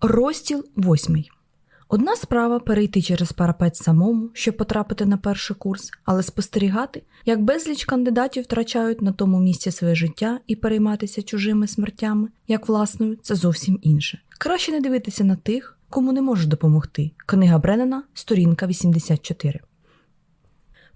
Розділ восьмий. Одна справа перейти через парапет самому, щоб потрапити на перший курс, але спостерігати, як безліч кандидатів втрачають на тому місці своє життя і перейматися чужими смертями, як власною, це зовсім інше. Краще не дивитися на тих, кому не можеш допомогти. Книга Бреннена, сторінка 84.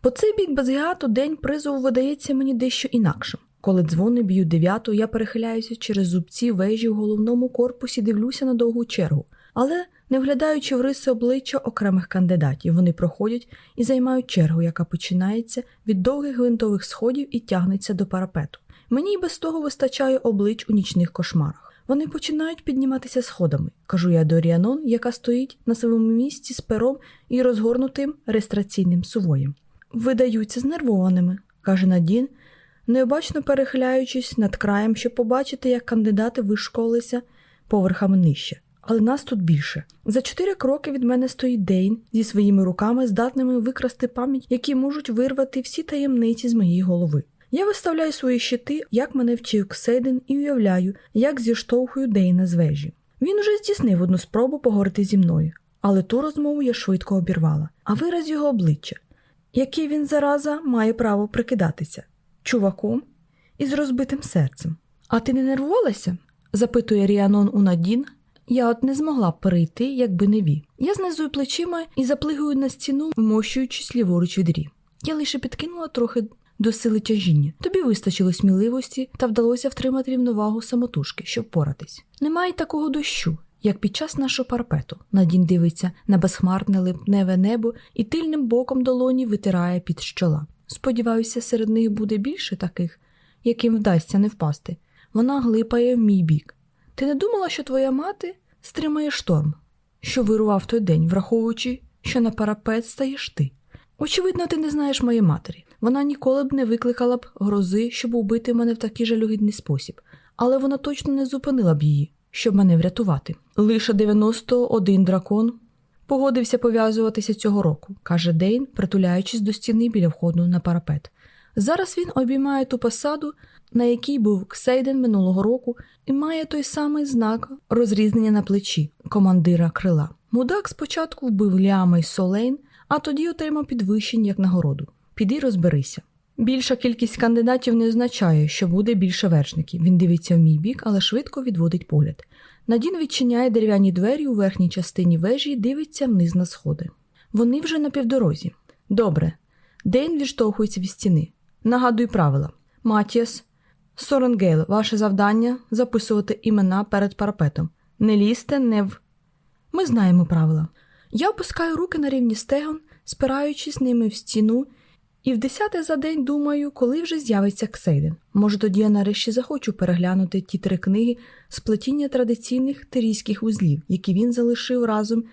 По цей бік Базгіату день призову видається мені дещо інакшим. Коли дзвони б'ють дев'яту, я перехиляюся через зубці вежі в головному корпусі, дивлюся на довгу чергу, але не вглядаючи в риси обличчя окремих кандидатів, вони проходять і займають чергу, яка починається від довгих гвинтових сходів і тягнеться до парапету. Мені й без того вистачає облич у нічних кошмарах. Вони починають підніматися сходами, кажу я до Ріанон, яка стоїть на своєму місці з пером і розгорнутим реєстраційним сувоєм. Видаються знервованими, каже Надін, необачно перехиляючись над краєм, щоб побачити, як кандидати вишколилися поверхами нижче. Але нас тут більше. За чотири кроки від мене стоїть Дейн зі своїми руками, здатними викрасти пам'ять, які можуть вирвати всі таємниці з моєї голови. Я виставляю свої щити, як мене вчив Ксейден, і уявляю, як зіштовхую Дейна з вежі. Він уже здійснив одну спробу поговорити зі мною, але ту розмову я швидко обірвала, а вираз його обличчя, який він зараза має право прикидатися чуваком із розбитим серцем. А ти не нервувалася? запитує Ріанон у Надін. Я от не змогла б перейти, якби не ві. Я знизую плечима і заплигую на стіну, вмощуючись ліворуч від рі. Я лише підкинула трохи до сили тяжіння. Тобі вистачило сміливості та вдалося втримати рівновагу самотужки, щоб поратись. Немає такого дощу, як під час нашого парпету. Надін дивиться на безхмарне липневе небо і тильним боком долоні витирає під щола. Сподіваюся, серед них буде більше таких, яким вдасться не впасти. Вона глипає в мій бік. Ти не думала, що твоя мати стримає шторм, що вирував той день, враховуючи, що на парапет стаєш ти. Очевидно, ти не знаєш моєї матері. Вона ніколи б не викликала б грози, щоб убити мене в такий жалюгідний спосіб, але вона точно не зупинила б її, щоб мене врятувати. Лише 91 дракон погодився пов'язуватися цього року, каже Дейн, притуляючись до стіни біля входу на парапет. Зараз він обіймає ту посаду, на якій був Ксейден минулого року, і має той самий знак розрізнення на плечі командира крила. Мудак спочатку вбив Ляма й Солейн, а тоді отримав підвищення як нагороду. Піди розберися. Більша кількість кандидатів не означає, що буде більше вершників. Він дивиться в мій бік, але швидко відводить погляд. Надін відчиняє дерев'яні двері у верхній частині вежі і дивиться вниз на сходи. Вони вже на півдорозі. Добре. Дейн відштовхується від стіни. Нагадуй правила. Матіас, Соренгейл, ваше завдання записувати імена перед парапетом. Не лізьте, не в. Ми знаємо правила. Я опускаю руки на рівні стегон, спираючись ними в стіну, і вдесяте за день думаю, коли вже з'явиться Ксейден. Може, тоді я нарешті захочу переглянути ті три книги сплетіння традиційних тирійських узлів, які він залишив разом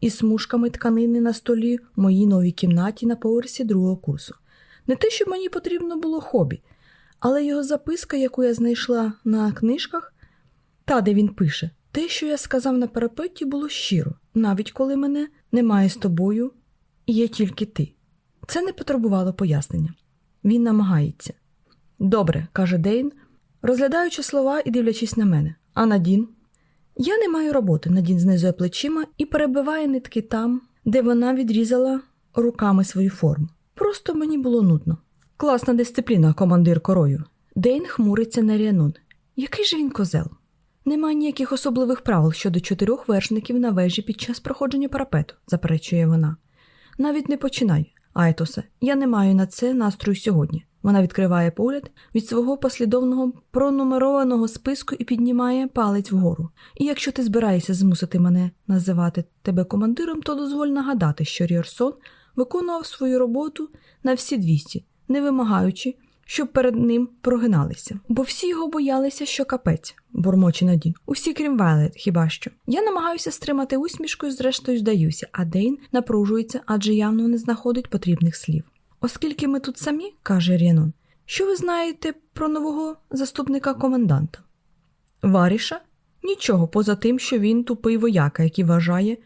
із смужками тканини на столі в моїй новій кімнаті на поверсі другого курсу. Не те, що мені потрібно було хобі, але його записка, яку я знайшла на книжках, та, де він пише, те, що я сказав на парапеті, було щиро, навіть коли мене немає з тобою є тільки ти. Це не потребувало пояснення. Він намагається. Добре, каже Дейн, розглядаючи слова і дивлячись на мене. А Надін? Я не маю роботи. Надін знизує плечима і перебиває нитки там, де вона відрізала руками свою форму. Просто мені було нудно. Класна дисципліна, командир корою. Дейн хмуриться на Ріанун. Який же він козел? Немає ніяких особливих правил щодо чотирьох вершників на вежі під час проходження парапету, заперечує вона. Навіть не починай, Айтосе, я не маю на це настрою сьогодні. Вона відкриває погляд від свого послідовного пронумерованого списку і піднімає палець вгору. І якщо ти збираєшся змусити мене називати тебе командиром, то дозволь нагадати, що Ріорсон виконував свою роботу на всі 200, не вимагаючи, щоб перед ним прогиналися. Бо всі його боялися, що капець, бурмоче Надін. Усі, крім Вайлет, хіба що. Я намагаюся стримати усмішку і зрештою здаюся, а Дейн напружується, адже явно не знаходить потрібних слів. Оскільки ми тут самі, каже Рєнон, що ви знаєте про нового заступника коменданта? Варіша? Нічого, поза тим, що він тупий вояка, який вважає,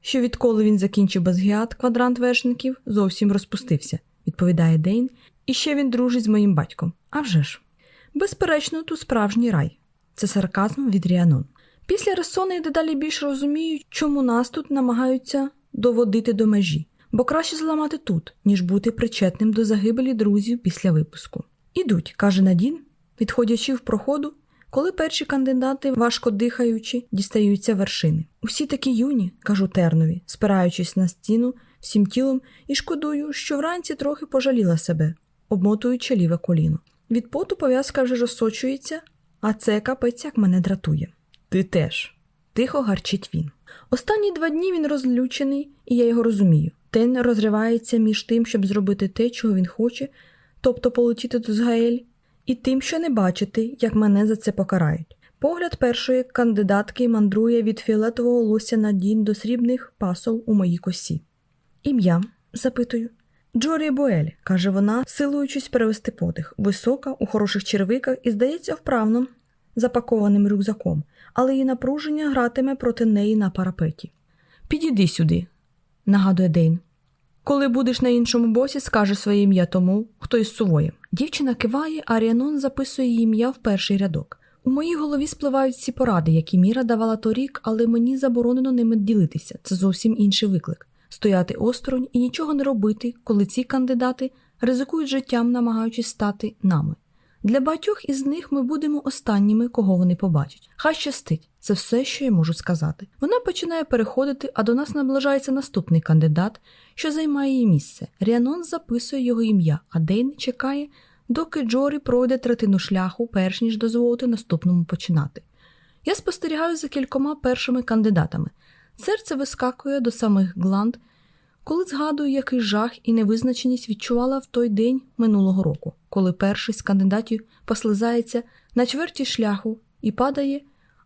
що відколи він закінчив Базгіат, квадрант вершників зовсім розпустився, відповідає Дейн, і ще він дружить з моїм батьком. А вже ж. Безперечно, тут справжній рай. Це сарказм від Ріанон. Після Ресона я дедалі більше розумію, чому нас тут намагаються доводити до межі, бо краще зламати тут, ніж бути причетним до загибелі друзів після випуску. Ідуть, каже Надін, відходячи в проходу, коли перші кандидати, важко дихаючи, дістаються вершини. Усі такі юні, кажу тернові, спираючись на стіну всім тілом і шкодую, що вранці трохи пожаліла себе, обмотуючи ліве коліно. Від поту пов'язка вже розсочується, а це капець як мене дратує. Ти теж, тихо гарчить він. Останні два дні він розлючений, і я його розумію. Тен розривається між тим, щоб зробити те, чого він хоче, тобто полетіти до Згаель, і тим, що не бачити, як мене за це покарають. Погляд першої кандидатки мандрує від фіолетового лося на дін до срібних пасов у моїй косі. Ім'я? запитую. Джорі Боель, каже вона, силуючись перевести подих, висока, у хороших червиках і, здається, вправно, запакованим рюкзаком, але її напруження гратиме проти неї на парапеті. Підійди сюди, нагадує Дейн. Коли будеш на іншому босі, скажеш своє ім'я тому, хто із сувоєм. Дівчина киває, а Ріанон записує її ім'я в перший рядок. У моїй голові спливають ці поради, які Міра давала торік, але мені заборонено ними ділитися. Це зовсім інший виклик стояти осторонь і нічого не робити, коли ці кандидати ризикують життям, намагаючись стати нами. Для багатьох із них ми будемо останніми, кого вони побачать. Хай щастить, це все, що я можу сказати. Вона починає переходити, а до нас наближається наступний кандидат, що займає її місце. Ріанон записує його ім'я, а Дейн чекає, доки Джорі пройде третину шляху, перш ніж дозволити наступному починати. Я спостерігаю за кількома першими кандидатами. Серце вискакує до самих гланд, коли згадую, який жах і невизначеність відчувала в той день минулого року, коли перший з кандидатів послизається на чверті шляху і падає,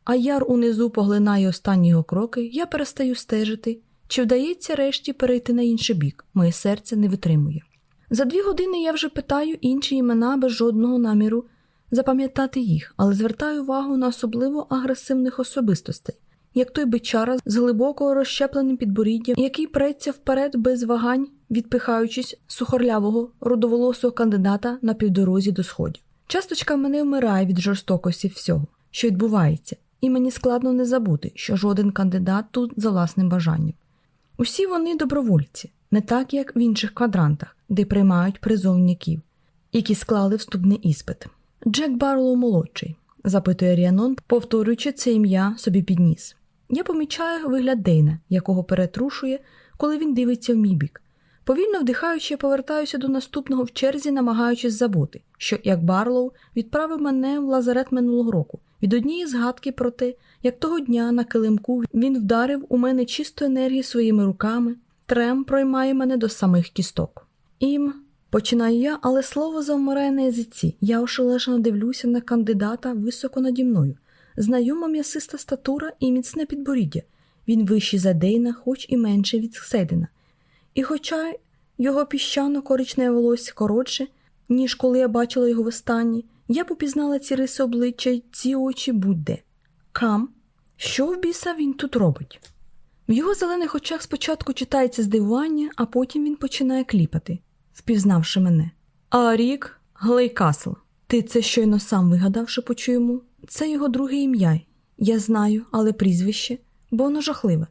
а яр унизу поглинає останні його кроки, я перестаю стежити, чи вдається решті перейти на інший бік, моє серце не витримує. За дві години я вже питаю інші імена без жодного наміру запам'ятати їх, але звертаю увагу на особливо агресивних особистостей як той бичара з глибоко розщепленим підборіддям, який преться вперед без вагань, відпихаючись сухорлявого рудоволосого кандидата на півдорозі до сходів. Часточка мене вмирає від жорстокості всього, що відбувається, і мені складно не забути, що жоден кандидат тут за власним бажанням. Усі вони добровольці, не так як в інших квадрантах, де приймають призовників, які склали вступний іспит. Джек Барлоу молодший, запитує Ріанон, повторюючи це ім'я собі підніс. Я помічаю вигляд Дейна, якого перетрушує, коли він дивиться в мій бік. Повільно вдихаючи, я повертаюся до наступного в черзі, намагаючись забути, що, як Барлоу, відправив мене в лазарет минулого року від однієї згадки про те, як того дня на килимку він вдарив у мене чисту енергію своїми руками, трем проймає мене до самих кісток. Ім, починаю я, але слово завмирає на язиці. Я ошелешено дивлюся на кандидата високо наді мною знайома м'ясиста статура і міцне підборіддя. Він вищий за Дейна, хоч і менше від Седина. І хоча його піщано коричневе волосся коротше, ніж коли я бачила його востаннє, я б упізнала ці риси обличчя й ці очі будь-де. Кам, що в біса він тут робить? В його зелених очах спочатку читається здивування, а потім він починає кліпати, впізнавши мене. Арік Глейкасл, ти це щойно сам вигадав, шепочу йому. Це його друге ім'я. Я знаю, але прізвище, бо воно жахливе.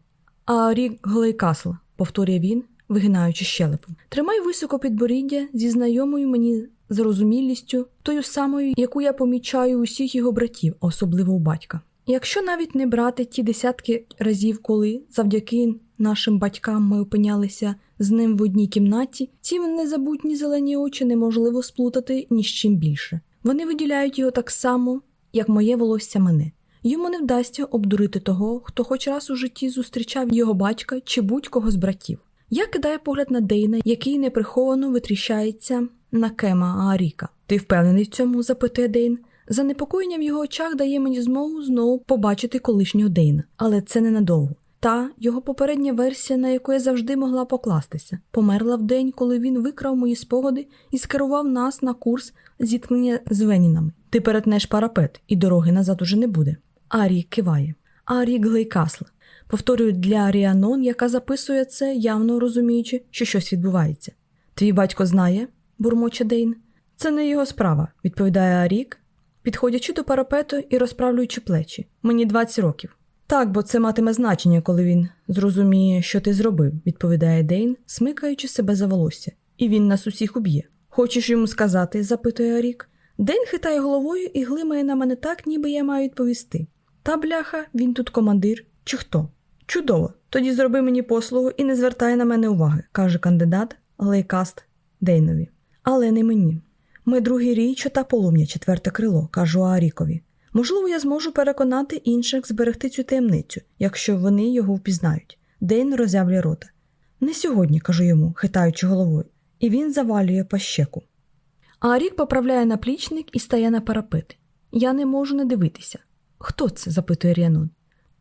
Арік Глейкасл, повторює він, вигинаючи щелепу. Тримай високо підборіддя зі знайомою мені зарозумілістю, тою самою, яку я помічаю усіх його братів, особливо у батька. Якщо навіть не брати ті десятки разів, коли завдяки нашим батькам ми опинялися з ним в одній кімнаті, ці незабутні зелені очі неможливо сплутати ні з чим більше. Вони виділяють його так само, як моє волосся мене. Йому не вдасться обдурити того, хто хоч раз у житті зустрічав його батька чи будь-кого з братів. Я кидаю погляд на Дейна, який неприховано витріщається на Кема Ааріка. Ти впевнений в цьому? запитує Дейн. Занепокоєння в його очах дає мені змогу знову побачити колишнього Дейна, але це ненадовго. Та його попередня версія, на яку я завжди могла покластися, померла в день, коли він викрав мої спогади і скерував нас на курс зіткнення з Венінами. Ти перетнеш парапет, і дороги назад уже не буде. Арі киває. Арі Глейкасл. Повторюю для Ріанон, яка записує це, явно розуміючи, що щось відбувається. Твій батько знає, бурмоче Дейн. Це не його справа, відповідає Арік, підходячи до парапету і розправлюючи плечі. Мені 20 років. Так, бо це матиме значення, коли він зрозуміє, що ти зробив, відповідає Дейн, смикаючи себе за волосся, і він нас усіх уб'є. Хочеш йому сказати? запитує Арік. Дейн хитає головою і глипає на мене так, ніби я маю відповісти. Та бляха, він тут командир, чи хто? Чудово, тоді зроби мені послугу і не звертай на мене уваги, каже кандидат Глейкасл Дейнові. Але не мені. Ми другий рій, чота полум'я, четверте крило, кажу Арікові. Можливо, я зможу переконати інших зберегти цю таємницю, якщо вони його впізнають. Дейн роззявлює рота. Не сьогодні, кажу йому, хитаючи головою, і він завалює пащеку. Арік поправляє наплічник і стає на парапет. Я не можу не дивитися. Хто це? запитує Ріанон.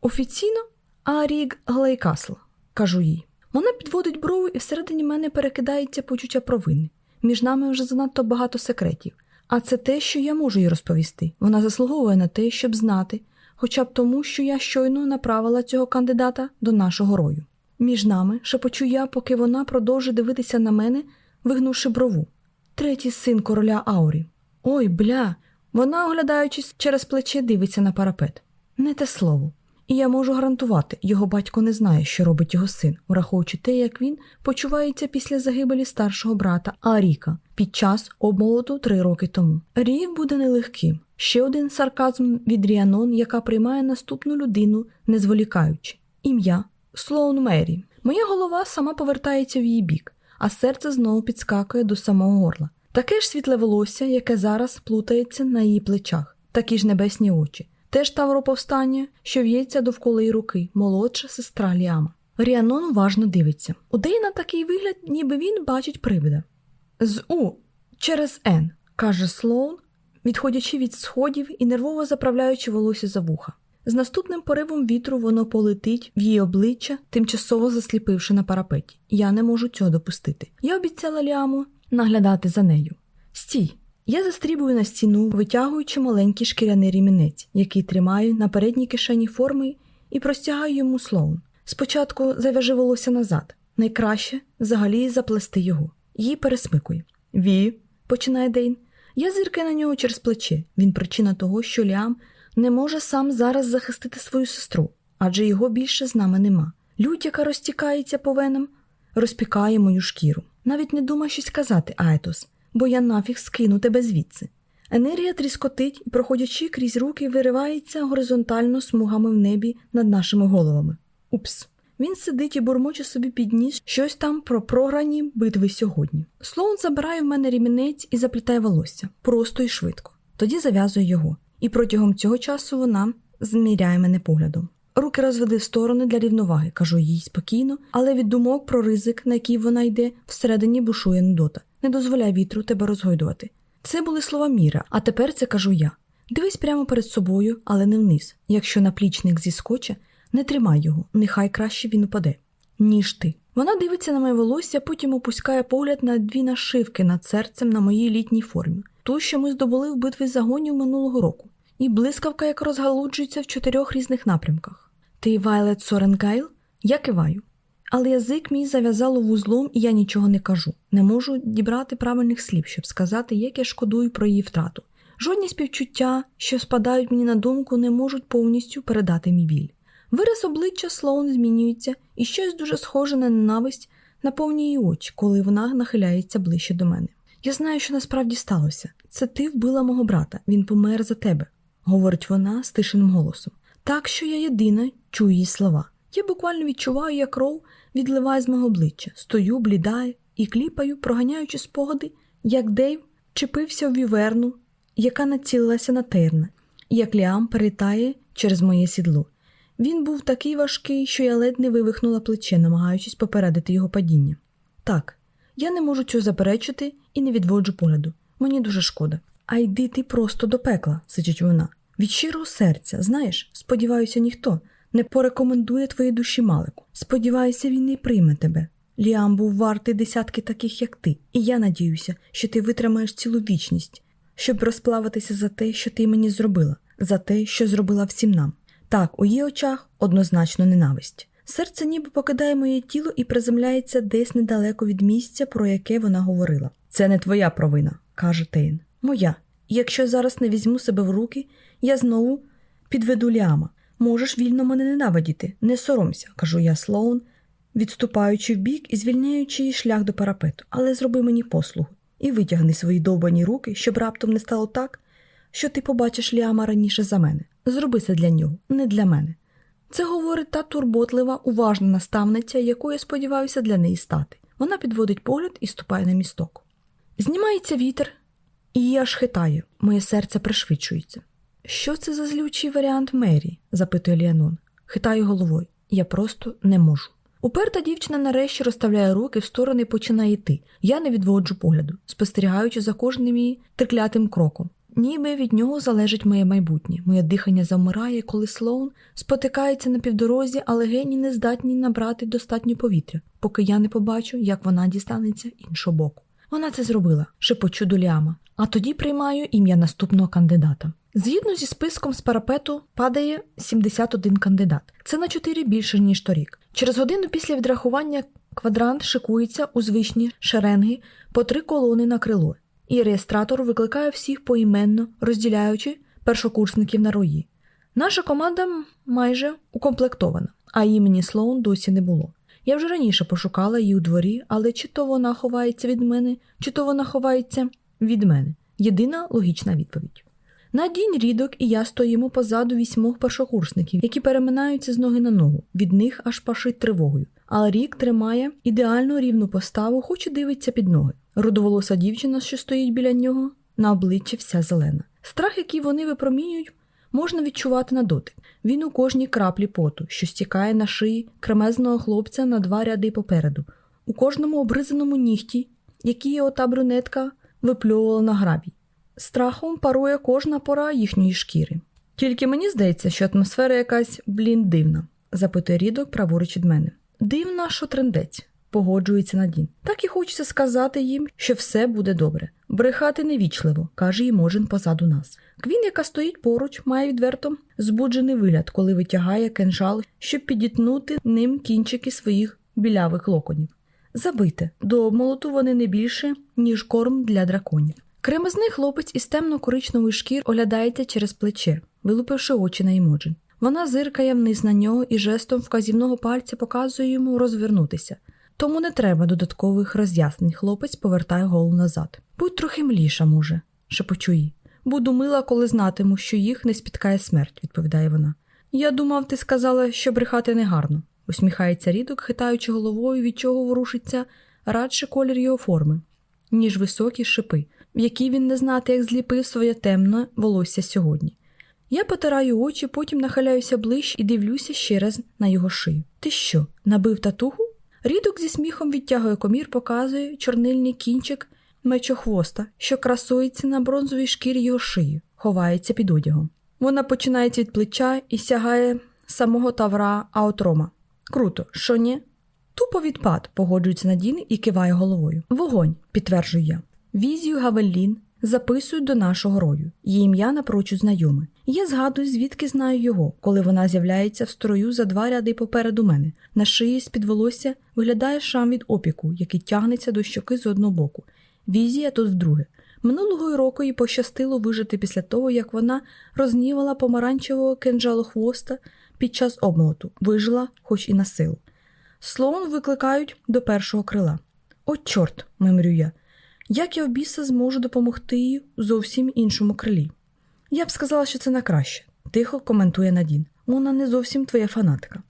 Офіційно Арік Глейкасл, кажу їй. Вона підводить брову і всередині мене перекидається почуття провини. Між нами вже занадто багато секретів. А це те, що я можу їй розповісти. Вона заслуговує на те, щоб знати, хоча б тому, що я щойно направила цього кандидата до нашого рою. Між нами шепочу я, поки вона продовжує дивитися на мене, вигнувши брову. Третій син короля Аурі. Ой, бля. Вона, оглядаючись через плече, дивиться на парапет. Не те слово. І я можу гарантувати, його батько не знає, що робить його син, враховуючи те, як він почувається після загибелі старшого брата Аріка під час обмолоту три роки тому. Рік буде нелегким. Ще один сарказм від Ріанон, яка приймає наступну людину, не зволікаючи. Ім'я Слоун Мері. Моя голова сама повертається в її бік, а серце знову підскакує до самого горла. Таке ж світле волосся, яке зараз плутається на її плечах, такі ж небесні очі. Теж тавро повстання, що в'ється довкола її руки, молодша сестра Ліама. Ріанон уважно дивиться. У Дейна такий вигляд, ніби він бачить привида. З У через Н, каже Слоун, відходячи від сходів і нервово заправляючи волосся за вуха. З наступним поривом вітру воно полетить в її обличчя, тимчасово засліпивши на парапеті. Я не можу цього допустити. Я обіцяла Ліаму наглядати за нею. Стій! Я застрібую на стіну, витягуючи маленький шкіряний рімінець, який тримаю на передній кишені форми і простягаю йому слоун. Спочатку зав'яжи волосся назад. Найкраще взагалі заплести його. Її пересмикує. Ві, починає Дейн. Я зіркаю на нього через плече. Він причина того, що Ліам не може сам зараз захистити свою сестру, адже його більше з нами нема. Лють, яка розтікається по венам, розпікає мою шкіру. Навіть не думай щось казати, Айтос бо я нафіг скину тебе звідси. Енергія тріскотить і, проходячи крізь руки, виривається горизонтально смугами в небі над нашими головами. Упс. Він сидить і бурмоче собі під ніс щось там про програні битви сьогодні. Слоун забирає в мене рімінець і заплітає волосся просто і швидко. Тоді зав'язує його, і протягом цього часу вона зміряє мене поглядом. Руки розведи в сторони для рівноваги, кажу їй спокійно, але від думок про ризик, на який вона йде, всередині бушує нудота. Не дозволяй вітру тебе розгойдувати. Це були слова Міра, а тепер це кажу я. Дивись прямо перед собою, але не вниз. Якщо наплічник зіскоче, не тримай його, нехай краще він упаде, ніж ти. Вона дивиться на моє волосся, потім опускає погляд на дві нашивки над серцем на моїй літній формі, ту, що ми здобули в битві загонів минулого року, і блискавка, як розгалуджується в чотирьох різних напрямках. Ти Вайлет Соренгайл? Я киваю. Але язик мій зав'язало вузлом, і я нічого не кажу. Не можу дібрати правильних слів, щоб сказати, як я шкодую про її втрату. Жодні співчуття, що спадають мені на думку, не можуть повністю передати мій біль. Вираз обличчя Слоун змінюється, і щось дуже схоже на ненависть наповнює її очі, коли вона нахиляється ближче до мене. Я знаю, що насправді сталося. Це ти вбила мого брата, він помер за тебе, говорить вона стишеним голосом. Так що я єдина чую її слова. Я буквально відчуваю, як кров відливає з мого обличчя, стою, блідаю і кліпаю, проганяючи спогади, як Дейв чепився в віверну, яка націлилася на терна, як Ліам перетає через моє сідло. Він був такий важкий, що я ледь не вивихнула плече, намагаючись попередити його падіння. Так, я не можу цього заперечити і не відводжу погляду. Мені дуже шкода. А йди ти просто до пекла, сичить вона. Від щирого серця, знаєш, сподіваюся, ніхто не порекомендує твоїй душі Малику. Сподіваюся, він не прийме тебе. Ліам був вартий десятки таких, як ти, і я надіюся, що ти витримаєш цілу вічність, щоб розплавитися за те, що ти мені зробила, за те, що зробила всім нам. Так, у її очах однозначно ненависть. Серце ніби покидає моє тіло і приземляється десь недалеко від місця, про яке вона говорила. Це не твоя провина, каже Тейн. Моя. Якщо зараз не візьму себе в руки, я знову підведу Ліама. Можеш вільно мене ненавидіти, не соромся, кажу я Слоун, відступаючи вбік і звільняючи їй шлях до парапету, але зроби мені послугу і витягни свої довбані руки, щоб раптом не стало так, що ти побачиш Ліама раніше за мене. Зроби це для нього, не для мене. Це говорить та турботлива, уважна наставниця, якою я сподіваюся для неї стати. Вона підводить погляд і ступає на місток. Знімається вітер, і її аж хитає, моє серце пришвидшується. Що це за злючий варіант Мері? запитує Ліанон. Хитаю головою. Я просто не можу. Уперта дівчина нарешті розставляє руки в сторони і починає йти. Я не відводжу погляду, спостерігаючи за кожним її триклятим кроком. Ніби від нього залежить моє майбутнє. Моє дихання замирає, коли Слоун спотикається на півдорозі, але гені не здатні набрати достатньо повітря, поки я не побачу, як вона дістанеться іншого боку. Вона це зробила, шепочу до Ліама, а тоді приймаю ім'я наступного кандидата. Згідно зі списком з парапету падає 71 кандидат. Це на 4 більше, ніж торік. Через годину після відрахування квадрант шикується у звичні шеренги по три колони на крило, і реєстратор викликає всіх поіменно, розділяючи першокурсників на рої. Наша команда майже укомплектована, а імені Слоун досі не було. Я вже раніше пошукала її у дворі, але чи то вона ховається від мене, чи то вона ховається від мене. Єдина логічна відповідь. Надінь рідок і я стоїмо позаду вісьмох першокурсників, які переминаються з ноги на ногу. Від них аж пашить тривогою. А рік тримає ідеально рівну поставу, хоч і дивиться під ноги. Рудоволоса дівчина, що стоїть біля нього, на обличчі вся зелена. Страх, який вони випромінюють, можна відчувати на дотик. Він у кожній краплі поту, що стікає на шиї кремезного хлопця на два ряди попереду, у кожному обризаному нігті, який ота брюнетка випльовувала на грабі. Страхом парує кожна пора їхньої шкіри. Тільки мені здається, що атмосфера якась, блін, дивна, запитує рідок праворуч від мене. Дивна, що трендець, погоджується Надін. Так і хочеться сказати їм, що все буде добре. Брехати невічливо, каже Іможин позаду нас. Квін, яка стоїть поруч, має відверто збуджений вигляд, коли витягає кинжал, щоб підітнути ним кінчики своїх білявих локонів. Забите, до обмолоту вони не більше, ніж корм для драконів. Кремезний хлопець із темно-коричневої шкір оглядається через плече, вилупивши очі на Імоджин. Вона зиркає вниз на нього і жестом вказівного пальця показує йому розвернутися. Тому не треба додаткових роз'яснень. Хлопець повертає голову назад. Будь трохи мліша, може, шепочу їй. Буду мила, коли знатиму, що їх не спіткає смерть, відповідає вона. Я думав, ти сказала, що брехати негарно, усміхається рідок, хитаючи головою, від чого ворушиться радше колір його форми, ніж високі шипи, які він не знати, як зліпив своє темне волосся сьогодні. Я потираю очі, потім нахиляюся ближче і дивлюся ще раз на його шию. Ти що, набив татугу? Рідок зі сміхом відтягує комір, показує чорнильний кінчик мечохвоста, що красується на бронзовій шкірі його шиї, ховається під одягом. Вона починається від плеча і сягає самого тавра аутрома. Круто, що ні? Тупо відпад, погоджується Надін і киває головою. Вогонь, підтверджую я. Візію Гавелін записують до нашого рою. Її ім'я напрочуд знайоме. Я згадую, звідки знаю його, коли вона з'являється в строю за два ряди попереду мене. На шиї з-під волосся виглядає шам від опіку, який тягнеться до щоки з одного боку. Візія тут вдруге. Минулого року їй пощастило вижити після того, як вона рознівала помаранчевого кинджалохвоста під час обмолоту, вижила, хоч і на силу. Слоун викликають до першого крила. О, чорт, мимрю я. Як я в зможу допомогти їй зовсім іншому крилі? Я б сказала, що це на краще, тихо коментує Надін. Вона не зовсім твоя фанатка.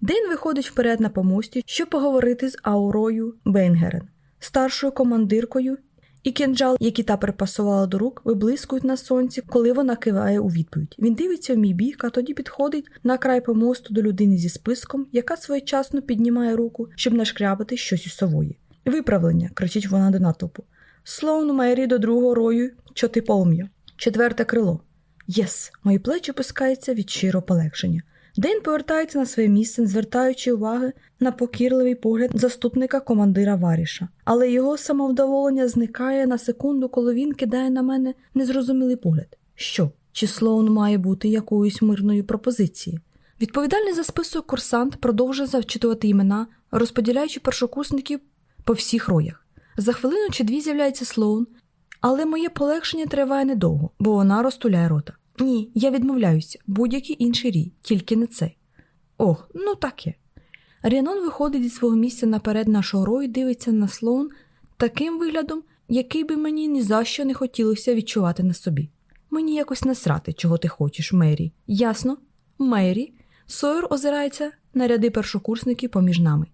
Дейн виходить вперед на помості, щоб поговорити з Аурою Бейнгерен, старшою командиркою, і кинджал, який я припасувала до рук, виблискують на сонці, коли вона киває у відповідь. Він дивиться в мій бік, а тоді підходить на край помосту до людини зі списком, яка своєчасно піднімає руку, щоб нашкрябати щось у сувої. Виправлення, кричить вона до натовпу. Слоун Мейрі до другого рою, чоти полум'я. Четверте крило. Yes, мої плечі опускаються від щирого полегшення. Дейн повертається на своє місце, звертаючи уваги на покірливий погляд заступника командира Варіша, але його самовдоволення зникає на секунду, коли він кидає на мене незрозумілий погляд. Що? Чи Слоун має бути якоюсь мирною пропозицією? Відповідальний за список курсант продовжує завчитувати імена, розподіляючи першокурсників по всіх роях. За хвилину чи дві з'являється Слоун, але моє полегшення триває недовго, бо вона розтуляє рота. Ні, я відмовляюся, будь-який інший рій, тільки не цей. Ох, ну таке. Ріанон виходить зі свого місця наперед нашого рою і дивиться на слон таким виглядом, який би мені ні за що не хотілося відчувати на собі. Мені якось насрати, чого ти хочеш, Мері. Ясно? Мері. Сойер озирається на ряди першокурсників поміж нами.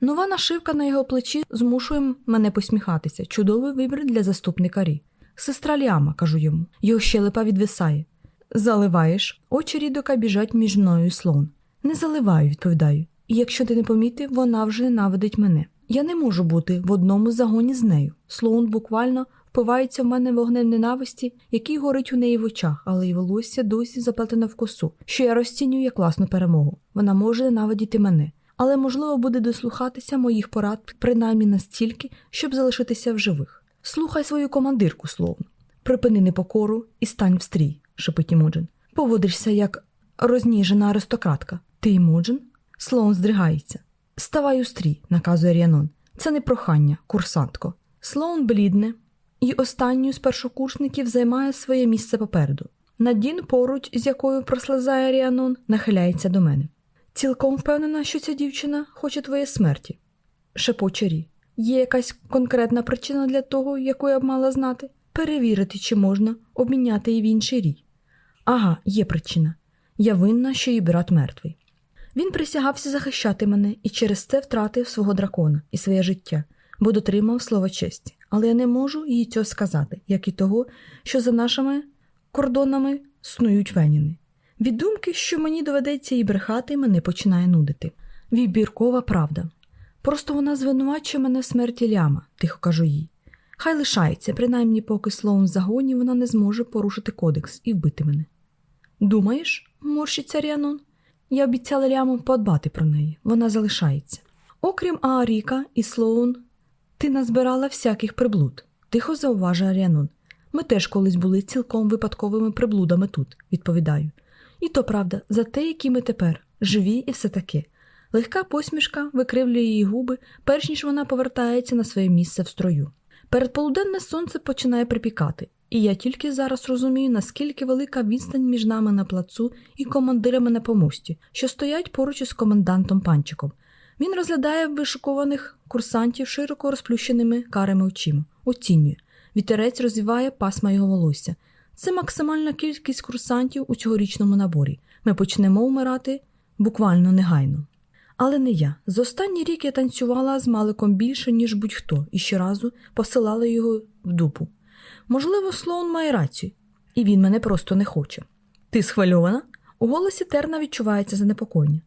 Нова нашивка на його плечі змушує мене посміхатися. Чудовий вибір для заступника Рі. Сестра Ліама, кажу йому, його щелепа відвисає. Заливаєш, очі рідока біжать між мною і слон. Не заливаю, відповідаю. І якщо ти не помітив, вона вже ненавидить мене. Я не можу бути в одному загоні з нею. Слоун буквально впивається в мене вогнем ненависті, який горить у неї в очах, але й волосся досі заплетено в косу, що я розцінюю як класну перемогу. Вона може ненавидіти мене, але можливо буде дослухатися моїх порад, принаймні настільки, щоб залишитися в живих. Слухай свою командирку, Слоун. Припини непокору і стань в стрій, шепить Імоджен. Поводишся як розніжена аристократка. Ти Імоджен? Слоун здригається. Ставай у стрій, наказує Ріанон. Це не прохання, курсантко. Слоун блідне, і останню з першокурсників займає своє місце попереду. Надін, поруч з якою прослизає Ріанон, нахиляється до мене. Цілком впевнена, що ця дівчина хоче твоєї смерті. Шепоче Рі. Є якась конкретна причина для того, яку я б мала знати? Перевірити, чи можна обміняти її в інший рій. Ага, є причина. Я винна, що її брат мертвий. Він присягався захищати мене і через це втратив свого дракона і своє життя, бо дотримав слова честі. Але я не можу їй цього сказати, як і того, що за нашими кордонами снують веніни. Від думки, що мені доведеться їй брехати, мене починає нудити. Вібіркова правда. Просто вона звинувачує мене в смерті ляма, тихо кажу їй. Хай лишається, принаймні, поки словом в загоні вона не зможе порушити кодекс і вбити мене. Думаєш, морщиться Ріанон? Я обіцяла ляму подбати про неї, вона залишається. Окрім Ааріка і Слоун, ти назбирала всяких приблуд, тихо зауважує Ріанон. Ми теж колись були цілком випадковими приблудами тут, відповідаю. І то правда, за те, які ми тепер, живі і все таке. Легка посмішка викривлює її губи, перш ніж вона повертається на своє місце в строю. Передполуденне сонце починає припікати, і я тільки зараз розумію, наскільки велика відстань між нами на плацу і командирами на помості, що стоять поруч із комендантом панчиком. Він розглядає вишукуваних курсантів широко розплющеними карими очима, оцінює. Вітерець розвиває пасма його волосся. Це максимальна кількість курсантів у цьогорічному наборі. Ми почнемо вмирати буквально негайно. Але не я. За останній рік я танцювала з Маликом більше, ніж будь-хто, і щоразу посилала його в дупу. Можливо, Слоун має рацію, і він мене просто не хоче. Ти схвильована? У голосі Терна відчувається занепокоєння.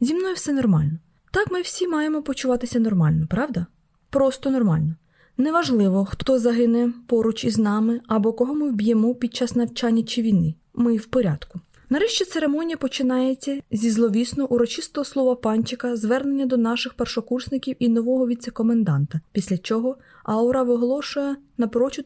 Зі мною все нормально. Так ми всі маємо почуватися нормально, правда? Просто нормально. Неважливо, хто загине поруч із нами або кого ми вб'ємо під час навчання чи війни. Ми в порядку. Нарешті церемонія починається зі зловісно урочистого слова панчика, звернення до наших першокурсників і нового віце-коменданта, після чого аура виголошує напрочуд,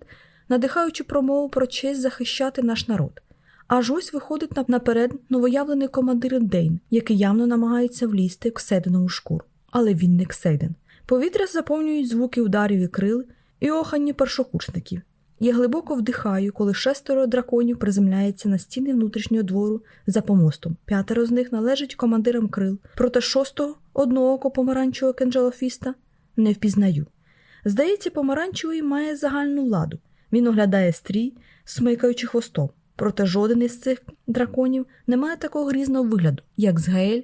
надихаючи промову про честь захищати наш народ. Аж ось виходить наперед новоявлений командир Дейн, який явно намагається влізти в кседенову шкуру. Але він не кседен. Повітря заповнюють звуки ударів і крил і охання першокурсників. Я глибоко вдихаю, коли шестеро драконів приземляється на стіни внутрішнього двору за помостом. П'ятеро з них належать командирам крил, проте шостого одного помаранчевого кенджелофіста не впізнаю. Здається, помаранчевий має загальну владу. Він оглядає стрій, смикаючи хвостом. Проте жоден із цих драконів не має такого грізного вигляду, як Згаель,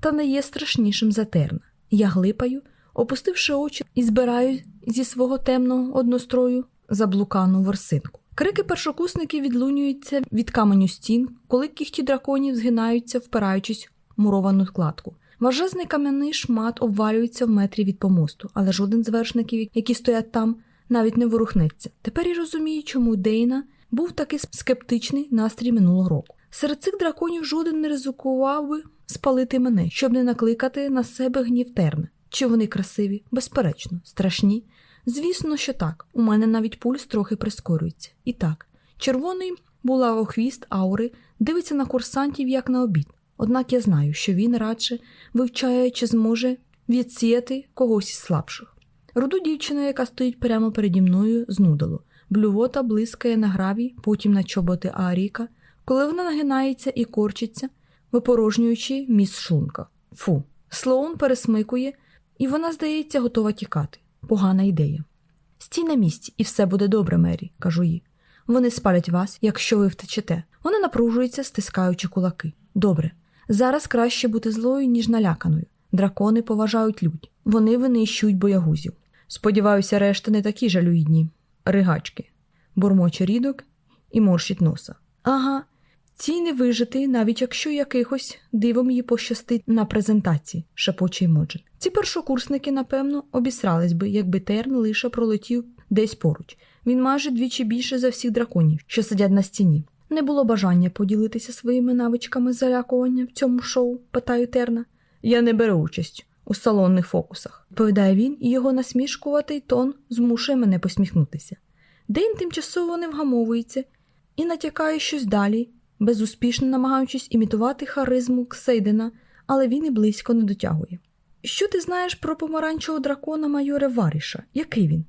та не є страшнішим за терна. Я глипаю, опустивши очі, і збираю зі свого темного однострою заблукану ворсинку. Крики першокусників відлунюються від каменю стін, коли кіхті драконів згинаються, впираючись в муровану кладку. Важезний кам'яний шмат обвалюється в метрі від помосту, але жоден з вершників, які стоять там, навіть не ворухнеться. Тепер я розумію, чому Дейна був такий скептичний настрій минулого року. Серед цих драконів жоден не ризикував би спалити мене, щоб не накликати на себе гнів терна. Чи вони красиві? Безперечно, страшні. Звісно, що так. У мене навіть пульс трохи прискорюється. І так, червоний булавохвіст аури дивиться на курсантів як на обід. Однак я знаю, що він радше вивчає, чи зможе відсіяти когось із слабших. Руду дівчину, яка стоїть прямо переді мною, знудило. Блювота блискає на гравій, потім на чоботи Ааріка, коли вона нагинається і корчиться, випорожнюючи міст шлунка. Фу, Слоун пересмикує, і вона, здається, готова тікати. Погана ідея. Стій на місці, і все буде добре, Мері, кажу їй. Вони спалять вас, якщо ви втечете. Вона напружується, стискаючи кулаки. Добре. Зараз краще бути злою, ніж наляканою. Дракони поважають людь. Вони винищують боягузів. Сподіваюся, решта не такі жалюгідні. Ригачки. Бурмоче рідок і морщить носа. Ага, цій не вижити, навіть якщо якихось дивом їй пощастить на презентації, шепоче Моджин. Ці першокурсники, напевно, обісрались би, якби Терн лише пролетів десь поруч. Він майже двічі більше за всіх драконів, що сидять на стіні. Не було бажання поділитися своїми навичками залякування в цьому шоу, питаю Терна. Я не беру участь у салонних фокусах, відповідає він, і його насмішкуватий тон змушує мене посміхнутися. День тимчасово не вгамовується і натякає щось далі, безуспішно намагаючись імітувати харизму Ксейдена, але він і близько не дотягує. Що ти знаєш про помаранчевого дракона майоре Варіша? Який він?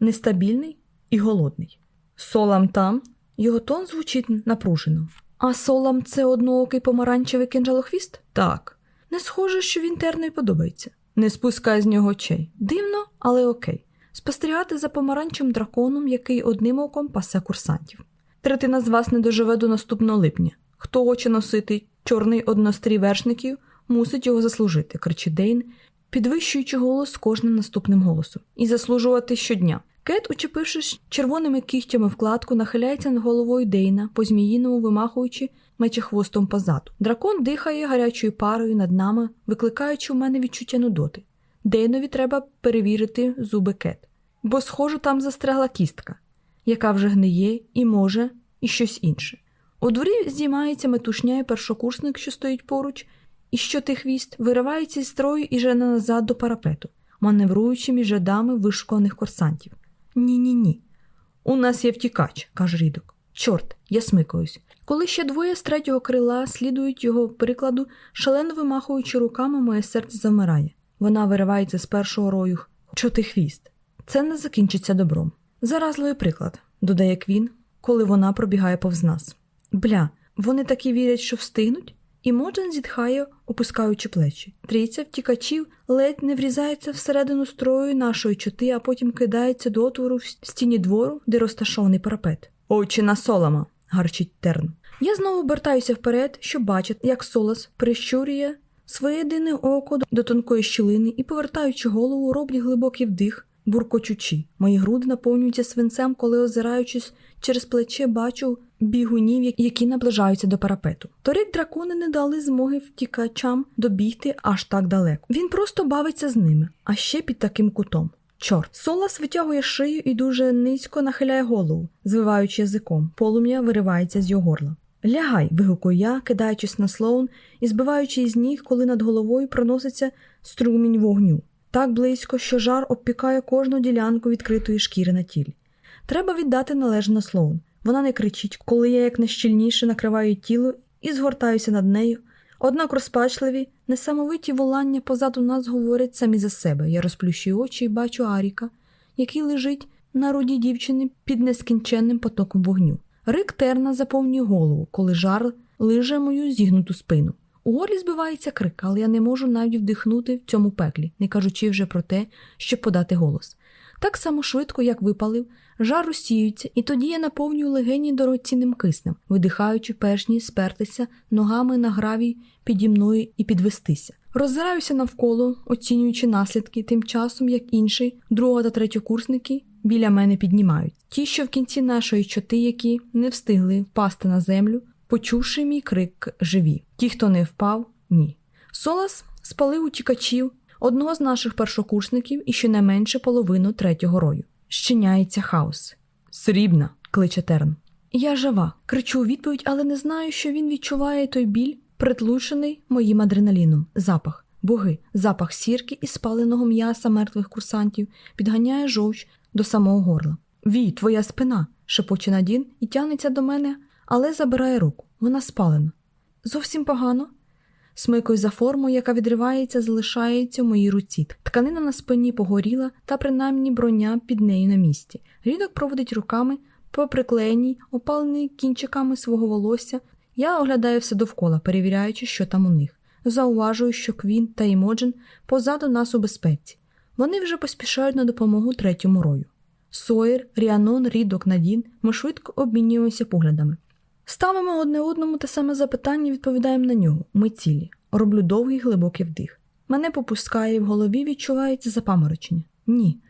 Нестабільний і голодний. Солам там, його тон звучить напружено. А солам це одноокий помаранчевий кинджалохвіст? Так. Не схоже, що він терно й подобається. Не спускай з нього очей. Дивно, але окей. Спостерігати за помаранчевим драконом, який одним оком пасе курсантів. Третина з вас не доживе до наступного липня. Хто хоче носити чорний однострій вершників, мусить його заслужити, кричить Дейн, підвищуючи голос кожним наступним голосом, і заслужувати щодня. Кет, учепившись червоними кігтями вкладку, нахиляється над головою Дейна, по зміїному вимахуючи мечехвостом позаду. Дракон дихає гарячою парою над нами, викликаючи у мене відчуття нудоти. Дейнові треба перевірити зуби Кет, бо, схоже, там застрягла кістка, яка вже гниє і може, і щось інше. У дворі здіймається метушня і першокурсник, що стоїть поруч, і що ти хвіст, виривається з строю і жене назад до парапету, маневруючи між рядами вишуканих курсантів. Ні, ні, ні. У нас є втікач, каже рідок. Чорт, я смикаюсь. Коли ще двоє з третього крила слідують його прикладу, шалено вимахуючи руками, моє серце замирає. Вона виривається з першого рою. Чоти хвіст. Це не закінчиться добром. Заразливий приклад, додає Квін, коли вона пробігає повз нас. Бля, вони таки вірять, що встигнуть? І Моджен зітхає, опускаючи плечі. Трійця втікачів ледь не врізається всередину строю нашої чоти, а потім кидається до отвору в стіні двору, де розташований парапет. Очі на солома, гарчить терн. Я знову обертаюся вперед, щоб бачити, як Солос прищурює своє єдине око до тонкої щілини і, повертаючи голову, роблять глибокий вдих, буркочучи. Мої груди наповнюються свинцем, коли, озираючись через плече, бачу бігунів, які наближаються до парапету. Торік дракони не дали змоги втікачам добігти аж так далеко. Він просто бавиться з ними, а ще під таким кутом. Чорт, Солас витягує шию і дуже низько нахиляє голову, звиваючи язиком. Полум'я виривається з його горла. Лягай, вигукую я, кидаючись на слоун і збиваючи із ніг, коли над головою проноситься струмінь вогню. Так близько, що жар обпікає кожну ділянку відкритої шкіри на тілі. Треба віддати належне слоун. Вона не кричить, коли я якнайщільніше накриваю тіло і згортаюся над нею. Однак розпачливі, несамовиті волання позаду нас говорять самі за себе. Я розплющую очі і бачу Аріка, який лежить на руді дівчини під нескінченним потоком вогню. Рик терна заповнює голову, коли жар лиже мою зігнуту спину. У горлі збивається крик, але я не можу навіть вдихнути в цьому пеклі, не кажучи вже про те, щоб подати голос. Так само швидко, як випалив, жар розсіюється, і тоді я наповнюю легені дорогоцінним киснем, видихаючи перш ніж спертися ногами на гравій піді мною і підвестися. Роззираюся навколо, оцінюючи наслідки, тим часом, як інший, друго та третьокурсники біля мене піднімають. Ті, що в кінці нашої чоти, які не встигли впасти на землю, почувши мій крик живі. Ті, хто не впав, ні. Солас спалив утікачів, одного з наших першокурсників і щонайменше половину третього рою. Щиняється хаос. Срібна, кличе Терн. Я жива, кричу у відповідь, але не знаю, що він відчуває той біль, притлушений моїм адреналіном, запах. Боги, запах сірки і спаленого м'яса мертвих курсантів підганяє жовч до самого горла. Вій, твоя спина, шепоче Надін і тягнеться до мене, але забирає руку. Вона спалена. Зовсім погано. Смикою за форму, яка відривається, залишається в моїй руці. Тканина на спині погоріла, та принаймні броня під нею на місці. Рідок проводить руками по приклеєній, опаленій кінчиками свого волосся Я оглядаю все довкола, перевіряючи, що там у них. Зауважую, що Квін та Імоджен позаду нас у безпеці. Вони вже поспішають на допомогу третьому рою. Сойер, Ріанон, Рідок, Надін, ми швидко обмінюємося поглядами. Ставимо одне одному те саме запитання, відповідаємо на нього. Ми цілі. Роблю довгий глибокий вдих. Мене попускає в голові відчувається запаморочення. Ні.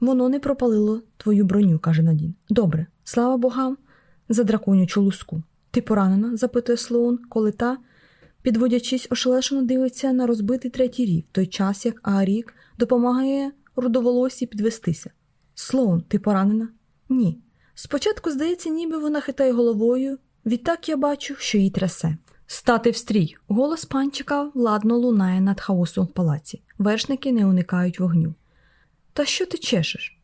Воно не пропалило твою броню, каже Надін. Добре, слава богам, за драконючу луску. Ти поранена? запитує Слоун, коли та, підводячись, ошелешено дивиться на розбитий третій рів, той час як Аарік допомагає рудоволосі підвестися. Слоун, ти поранена? Ні. Спочатку, здається, ніби вона хитає головою, відтак я бачу, що їй трясе. Стати в стрій. Голос панчика владно лунає над хаосом в палаці. Вершники не уникають вогню. Та що ти чешеш?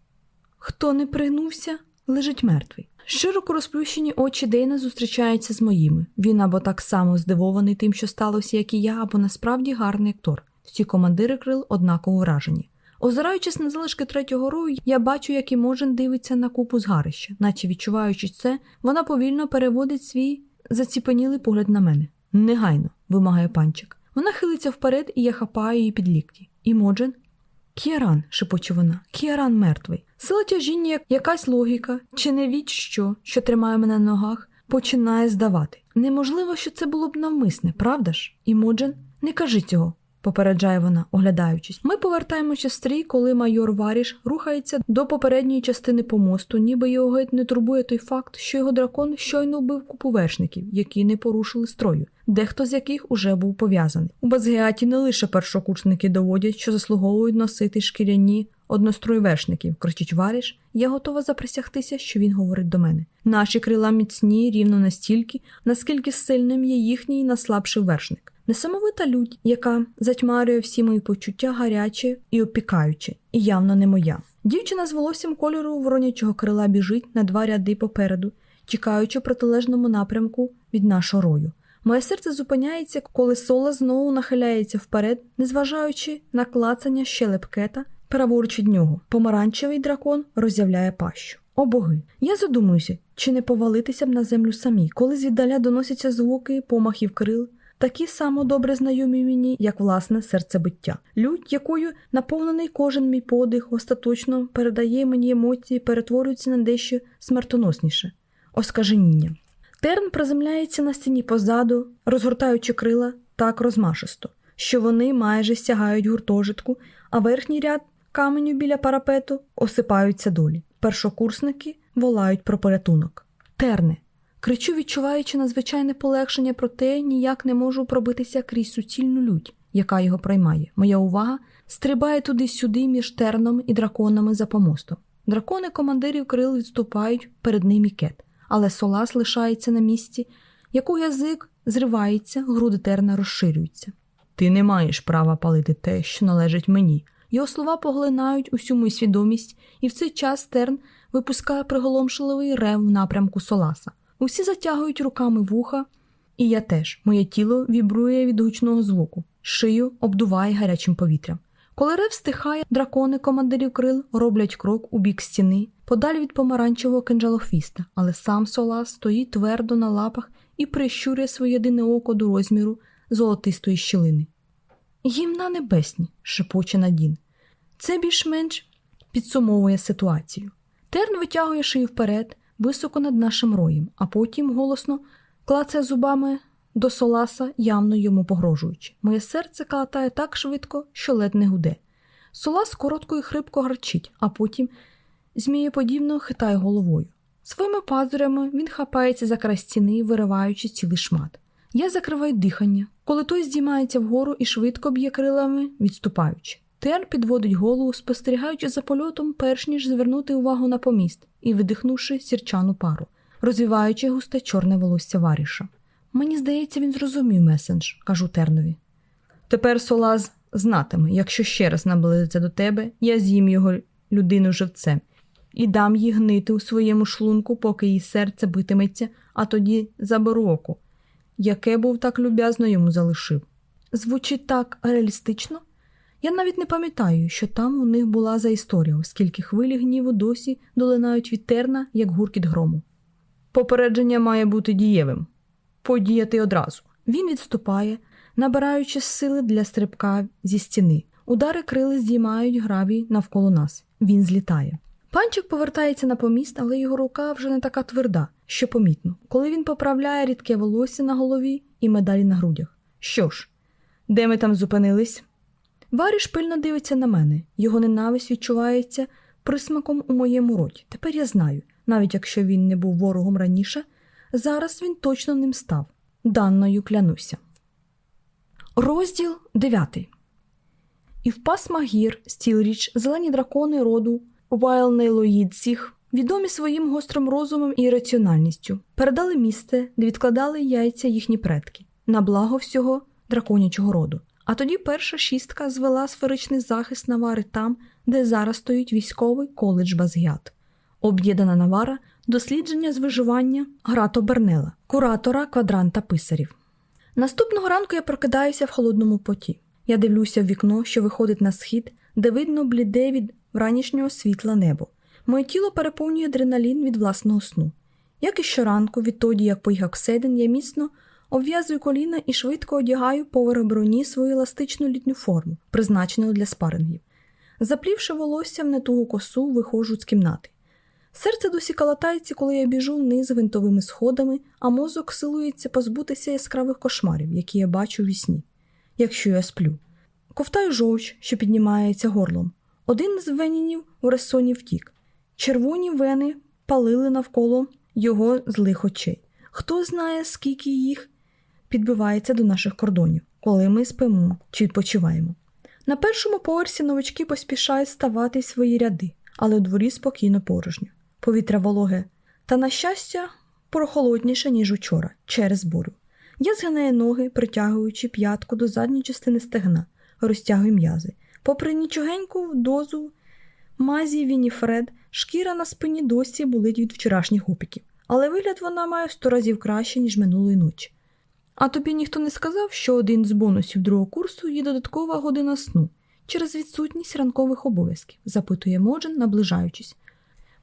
Хто не пригнувся, лежить мертвий. Широко розплющені очі Дейна зустрічаються з моїми. Він або так само здивований тим, що сталося, як і я, або насправді гарний актор. Всі командири крил однаково вражені. Озираючись на залишки третього рою, я бачу, як Іможен дивиться на купу згарища, наче відчуваючи це, вона повільно переводить свій заціпенілий погляд на мене. Негайно, вимагає панчик. Вона хилиться вперед, і я хапаю її під лікті. Імоджен? Кіаран, шепоче вона, Кіаран мертвий. Сила тяжіння, якась логіка, чи не від що, що тримає мене на ногах, починає здавати. Неможливо, що це було б навмисне, правда ж? Імоджен? Не кажи цього, попереджає вона, оглядаючись. Ми повертаємося стрій, коли майор Варіш рухається до попередньої частини помосту, ніби його геть не турбує той факт, що його дракон щойно вбив купу вершників, які не порушили строю, дехто з яких уже був пов'язаний. У Базгеаті не лише першокурсники доводять, що заслуговують носити шкіряні однострой вершників, кричить Варіш. Я готова заприсягтися, що він говорить до мене. Наші крила міцні рівно настільки, наскільки сильним є їхній наслабший вершник. Несамовита лють, яка затьмарює всі мої почуття гаряче і опікаюче, і явно не моя. Дівчина з волоссям кольору воронячого крила біжить на два ряди попереду, чекаючи протилежному напрямку від нашого рою. Моє серце зупиняється, коли сола знову нахиляється вперед, незважаючи на клацання щелепкета, праворуч від нього. Помаранчевий дракон роззявляє пащу. О боги! Я задумуюся, чи не повалитися б на землю самі, коли звіддаля доносяться звуки помахів крил, такі само добре знайомі мені, як власне серцебиття. Лють, якою наповнений кожен мій подих, остаточно передає мені емоції, перетворюється на дещо смертоносніше оскаженіння. Терн приземляється на стіні позаду, розгортаючи крила так розмашисто, що вони майже сягають гуртожитку, а верхній ряд каменю біля парапету осипаються долі. Першокурсники волають про порятунок. Терне. Кричу, відчуваючи надзвичайне полегшення, проте ніяк не можу пробитися крізь суцільну лють, яка його приймає. Моя увага стрибає туди-сюди між терном і драконами за помостом. Дракони командирів крил відступають перед ним і кет, але Солас лишається на місці, яку язик зривається, груди терна розширюються. Ти не маєш права палити те, що належить мені. Його слова поглинають усю мою свідомість, і в цей час терн випускає приголомшливий рев в напрямку Соласа. Усі затягують руками вуха, і я теж. Моє тіло вібрує від гучного звуку, шию обдуває гарячим повітрям. Коли рев стихає, дракони командирів крил роблять крок у бік стіни, подалі від помаранчевого кинджалохвіста, але сам Солас стоїть твердо на лапах і прищурює своє єдине око до розміру золотистої щілини. Гімна небесні, шепоче Надін. Це більш-менш підсумовує ситуацію. Терн витягує шию вперед, високо над нашим роєм, а потім голосно клацає зубами до Соласа, явно йому погрожуючи. Моє серце калатає так швидко, що лед не гуде. Солас коротко і хрипко гарчить, а потім змієподібно хитає головою. Своїми пазурями він хапається за край стіни, вириваючи цілий шмат. Я закриваю дихання, коли той здіймається вгору і швидко б'є крилами, відступаючи. Терн підводить голову, спостерігаючи за польотом, перш ніж звернути увагу на поміст і видихнувши сірчану пару, розвіваючи густе чорне волосся варіша. Мені здається, він зрозумів месендж, кажу Тернові. Тепер Солаз знатиме, якщо ще раз наблизиться до тебе, я з'їм його людину живцем і дам їй гнити у своєму шлунку, поки її серце битиметься, а тоді заберу око, яке був так люб'язно йому залишив. Звучить так реалістично. Я навіть не пам'ятаю, що там у них була за історія, оскільки хвилі гніву досі долинають від терна, як гуркіт грому. Попередження має бути дієвим, подіяти одразу. Він відступає, набираючи сили для стрибка зі стіни. Удари крили здіймають гравій навколо нас. Він злітає. Панчик повертається на поміст, але його рука вже не така тверда, що помітно, коли він поправляє рідке волосся на голові і медалі на грудях. Що ж, де ми там зупинились? Варіш пильно дивиться на мене, його ненависть відчувається присмаком у моєму роті. Тепер я знаю, навіть якщо він не був ворогом раніше, зараз він точно ним став. Данною клянуся. Розділ 9 І в пасмах гір Стілріч зелені дракони роду Вайлнейлоїдціх, відомі своїм гострим розумом і раціональністю, передали місце, де відкладали яйця їхні предки, на благо всього драконячого роду. А тоді перша шістка звела сферичний захист Навари там, де зараз стоїть військовий коледж Базгіат. Об'єднана Навара, дослідження з виживання Грато Бернела, куратора квадранта писарів. Наступного ранку я прокидаюся в холодному поті. Я дивлюся в вікно, що виходить на схід, де видно бліде від вранішнього світла небо. Моє тіло переповнює адреналін від власного сну. Як і щоранку, відтоді, як поїхав Кседен, я міцно обв'язую коліна і швидко одягаю поверх броні свою еластичну літню форму, призначену для спарингів. Заплівши волосся в нетугу косу, виходжу з кімнати. Серце досі калатається, коли я біжу вниз гвинтовими сходами, а мозок силується позбутися яскравих кошмарів, які я бачу в сні, якщо я сплю. Ковтаю жовч, що піднімається горлом. Один з венінів у ресоні втік. Червоні вени палили навколо його злих очей. Хто знає, скільки їх підбивається до наших кордонів, коли ми спимо чи відпочиваємо. На першому поверсі новачки поспішають ставати свої ряди, але у дворі спокійно порожньо. Повітря вологе, та, на щастя, прохолодніше, ніж учора, через бурю. Я згинаю ноги, притягуючи п'ятку до задньої частини стегна, розтягую м'язи. Попри нічогеньку дозу мазі Вініфред, шкіра на спині досі болить від вчорашніх опіків, але вигляд вона має сто разів краще, ніж минулої ночі. А тобі ніхто не сказав, що один з бонусів другого курсу є додаткова година сну через відсутність ранкових обов'язків, запитує Моджен, наближаючись.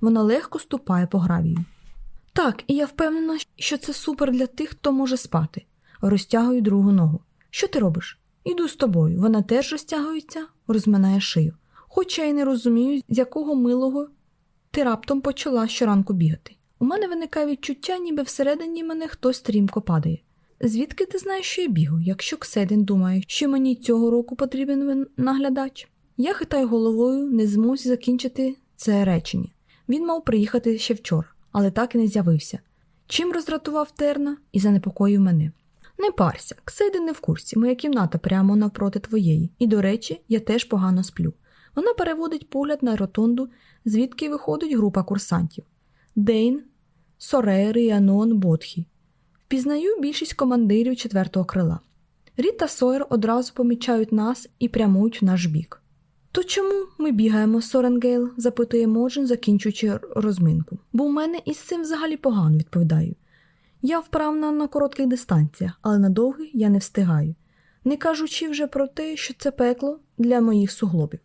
Вона легко ступає по гравію. Так, і я впевнена, що це супер для тих, хто може спати. Розтягую другу ногу. Що ти робиш? Іду з тобою. Вона теж розтягується, розминає шию. Хоча й не розумію, з якого милого ти раптом почала щоранку бігати. У мене виникає відчуття, ніби всередині мене хтось стрімко падає. Звідки ти знаєш, що я бігу, якщо Кседин думає, що мені цього року потрібен наглядач? Я хитаю головою, не змусь закінчити це речення. Він мав приїхати ще вчора, але так і не з'явився. Чим роздратував Терна і занепокоїв мене. Не парся, Ксейден не в курсі, моя кімната прямо навпроти твоєї, і, до речі, я теж погано сплю. Вона переводить погляд на ротонду, звідки виходить група курсантів: Дейн, Сойєр, Рінон, Ботхі. Впізнаю більшість командирів четвертого крила. Рід та Сойєр одразу помічають нас і прямують в наш бік. То чому ми бігаємо, Соренгейл? запитує Імоджин, закінчуючи розминку. Бо у мене із цим взагалі погано відповідаю. Я вправна на коротких дистанціях, але на довгих я не встигаю, не кажучи вже про те, що це пекло для моїх суглобів.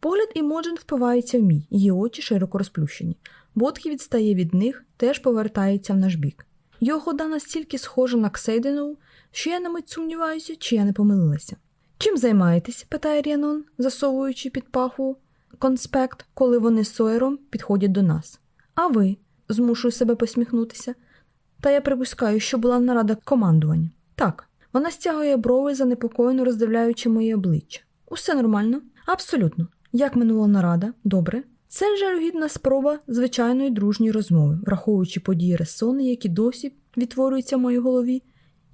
Погляд Імоджен впивається в мій, її очі широко розплющені. Ботхі відстає від них, теж повертається в наш бік. Його хода настільки схожа на Ксейденову, що я на мить сумніваюся, чи я не помилилася. Чим займаєтесь? питає Ріанон, засовуючи під паху конспект, коли вони з Сойером підходять до нас. А ви? змушую себе посміхнутися. Та я припускаю, що була нарада командування. Так, вона стягує брови, занепокоєно роздивляючи моє обличчя. Усе нормально? Абсолютно. Як минула нарада? Добре. Це жалюгідна спроба звичайної дружньої розмови, враховуючи події ресони, які досі відтворюються в моїй голові,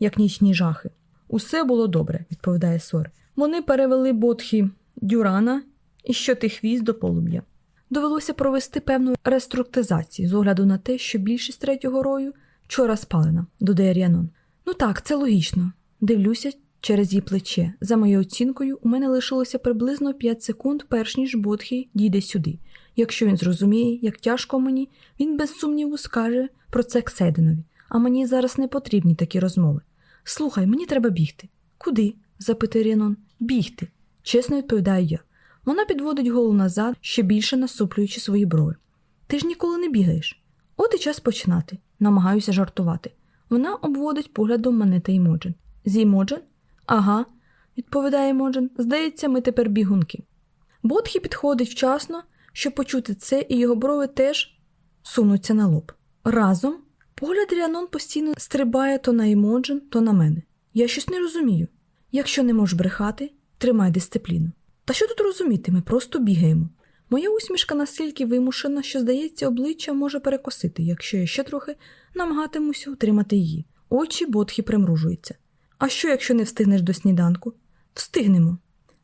як нічні жахи. Усе було добре, відповідає Сор. Вони перевели ботхі Дюрана і що ти хвіст до полум'я. Довелося провести певну реструктизацію з огляду на те, що більшість третього рою вчора спалена, додає Ріанон. Ну так, це логічно. Дивлюся через її плече. За моєю оцінкою, у мене лишилося приблизно 5 секунд, перш ніж Ботхі дійде сюди. Якщо він зрозуміє, як тяжко мені, він без сумніву скаже про це Ксединові. А мені зараз не потрібні такі розмови. Слухай, мені треба бігти. Куди? запитує Рінон. Бігти, чесно відповідаю я. Вона підводить голову назад, ще більше насуплюючи свої брови. Ти ж ніколи не бігаєш. От і час починати, намагаюся жартувати. Вона обводить поглядом мене та Імоджен. З Імоджен? Ага, відповідає Імоджен. Здається, ми тепер бігунки. Бодхі підходить вчасно, щоб почути це, і його брови теж сунуться на лоб. Разом погляд Ріанон постійно стрибає то на Імоджен, то на мене. Я щось не розумію. Якщо не можеш брехати, тримай дисципліну. Та що тут розуміти? Ми просто бігаємо. Моя усмішка настільки вимушена, що, здається, обличчя може перекосити, якщо я ще трохи намагатимуся утримати її. Очі Бодхі примружуються. А що, якщо не встигнеш до сніданку? Встигнемо,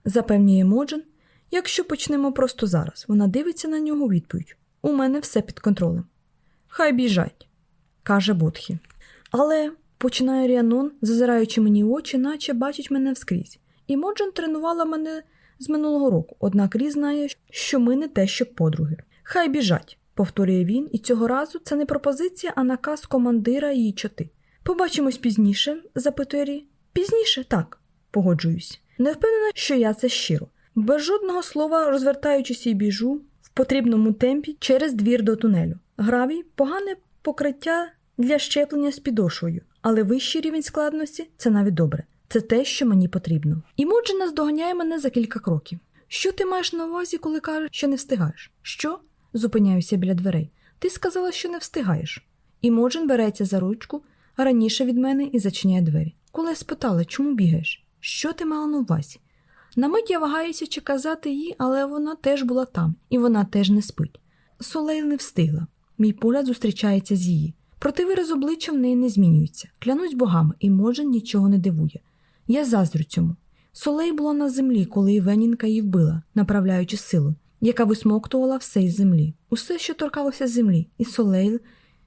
запевнює Моджен. Якщо почнемо просто зараз, вона дивиться на нього відповідь. У мене все під контролем. Хай біжать, каже Бодхі. Але, починає Ріанон, зазираючи мені очі, наче бачить мене вскрізь. І Моджен тренувала мене з минулого року, однак Рі знає, що ми не те, що подруги. Хай біжать, повторює він, і цього разу це не пропозиція, а наказ командира її чоти. Побачимось пізніше, запитує Рі. Пізніше, так, погоджуюсь. Не впевнена, що я це щиро. Без жодного слова, розвертаючись і біжу в потрібному темпі через двір до тунелю. Гравій погане покриття для щеплення з підошвою, але вищий рівень складності це навіть добре. Це те, що мені потрібно. І Моджина здоганяє мене за кілька кроків. Що ти маєш на увазі, коли кажеш, що не встигаєш? Що? зупиняюся біля дверей. Ти сказала, що не встигаєш. І Моджин береться за ручку раніше від мене і зачиняє двері. Коли я спитала, чому бігаєш? Що ти мала на увазі? На мить я вагаюся чи казати їй, але вона теж була там, і вона теж не спить. Солейл не встигла. Мій погляд зустрічається з її. Проти вираз обличчя в неї не змінюється. Клянусь богами, і Моджин нічого не дивує. Я заздрю цьому. Солей була на землі, коли Івенінка її вбила, направляючи силу, яка висмоктувала все із землі, усе, що торкалося землі, і солей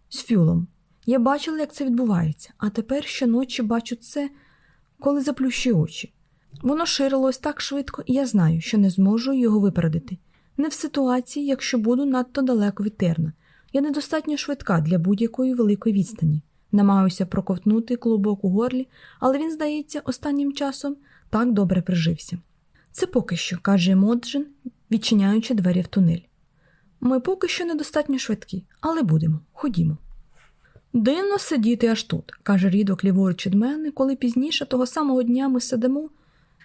з фюлом. Я бачила, як це відбувається, а тепер щоночі бачу це, коли заплющую очі. Воно ширилось так швидко, і я знаю, що не зможу його випередити. Не в ситуації, якщо буду надто далеко від терна. Я недостатньо швидка для будь-якої великої відстані. Намагаюся проковтнути клубок у горлі, але він, здається, останнім часом так добре прижився. Це поки що, каже Моджин, відчиняючи двері в тунель. Ми поки що недостатньо швидкі, але будемо, ходімо. Дивно сидіти аж тут, каже рідок ліворуч від мене, коли пізніше того самого дня ми сидимо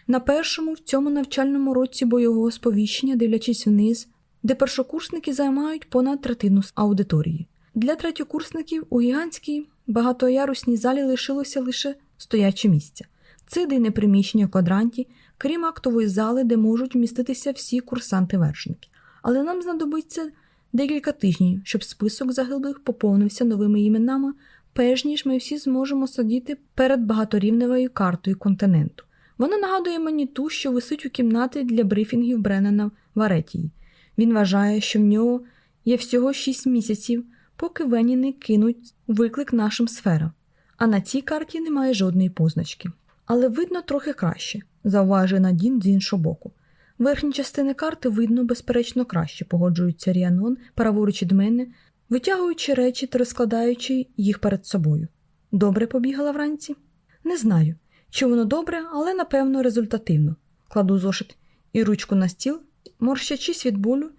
на першому в цьому навчальному році бойового сповіщення, дивлячись вниз, де першокурсники займають понад третину аудиторії. Для третьокурсників у гігантській багатоярусній залі лишилося лише стояче місця. Це єдине приміщення в квадранті, крім актової зали, де можуть вміститися всі курсанти-вершники. Але нам знадобиться декілька тижнів, щоб список загиблих поповнився новими іменами, перш ніж ми всі зможемо сидіти перед багаторівневою картою континенту. Вона нагадує мені ту, що висить у кімнаті для брифінгів Бреннана в Аретії. Він вважає, що в нього є всього шість місяців, поки Веніни кинуть виклик нашим сферам, а на цій карті немає жодної позначки. Але видно трохи краще, зауважує Надін з іншого боку. Верхні частини карти видно, безперечно, краще, погоджується Ріанон, праворуч від мене, витягуючи речі та розкладаючи їх перед собою. Добре побігала вранці? Не знаю, чи воно добре, але напевно результативно. Кладу зошит і ручку на стіл, морщачись від болю,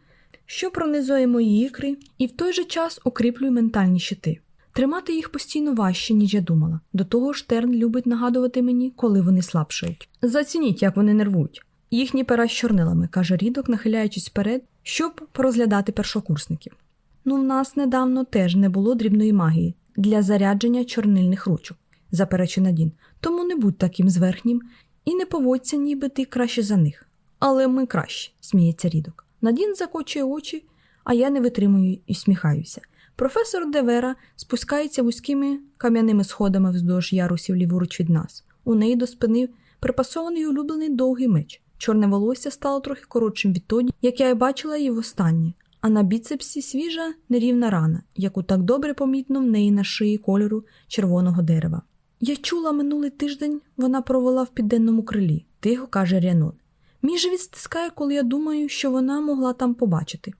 що пронизує мої ікри, і в той же час укріплюю ментальні щити. Тримати їх постійно важче, ніж я думала. До того ж, Терн любить нагадувати мені, коли вони слабшають. Зацініть, як вони нервують. Їхні пера з чорнилами, каже рідок, нахиляючись вперед, щоб порозглядати першокурсників. Ну, в нас недавно теж не було дрібної магії для зарядження чорнильних ручок, заперечив Надін. Тому не будь таким зверхнім і не поводься, ніби ти краще за них. Але ми кращі, сміється рідок. Надін закочує очі, а я не витримую і сміхаюся. Професор Девера спускається вузькими кам'яними сходами вздовж ярусів ліворуч від нас. У неї до спини припасований улюблений довгий меч. Чорне волосся стало трохи коротшим відтоді, як я й бачила її востаннє, а на біцепсі свіжа нерівна рана, яку так добре помітно в неї на шиї кольору червоного дерева. Я чула минулий тиждень, вона провела в підденному крилі, тихо каже Рянон. Мій живіт стискає, коли я думаю, що вона могла там побачити.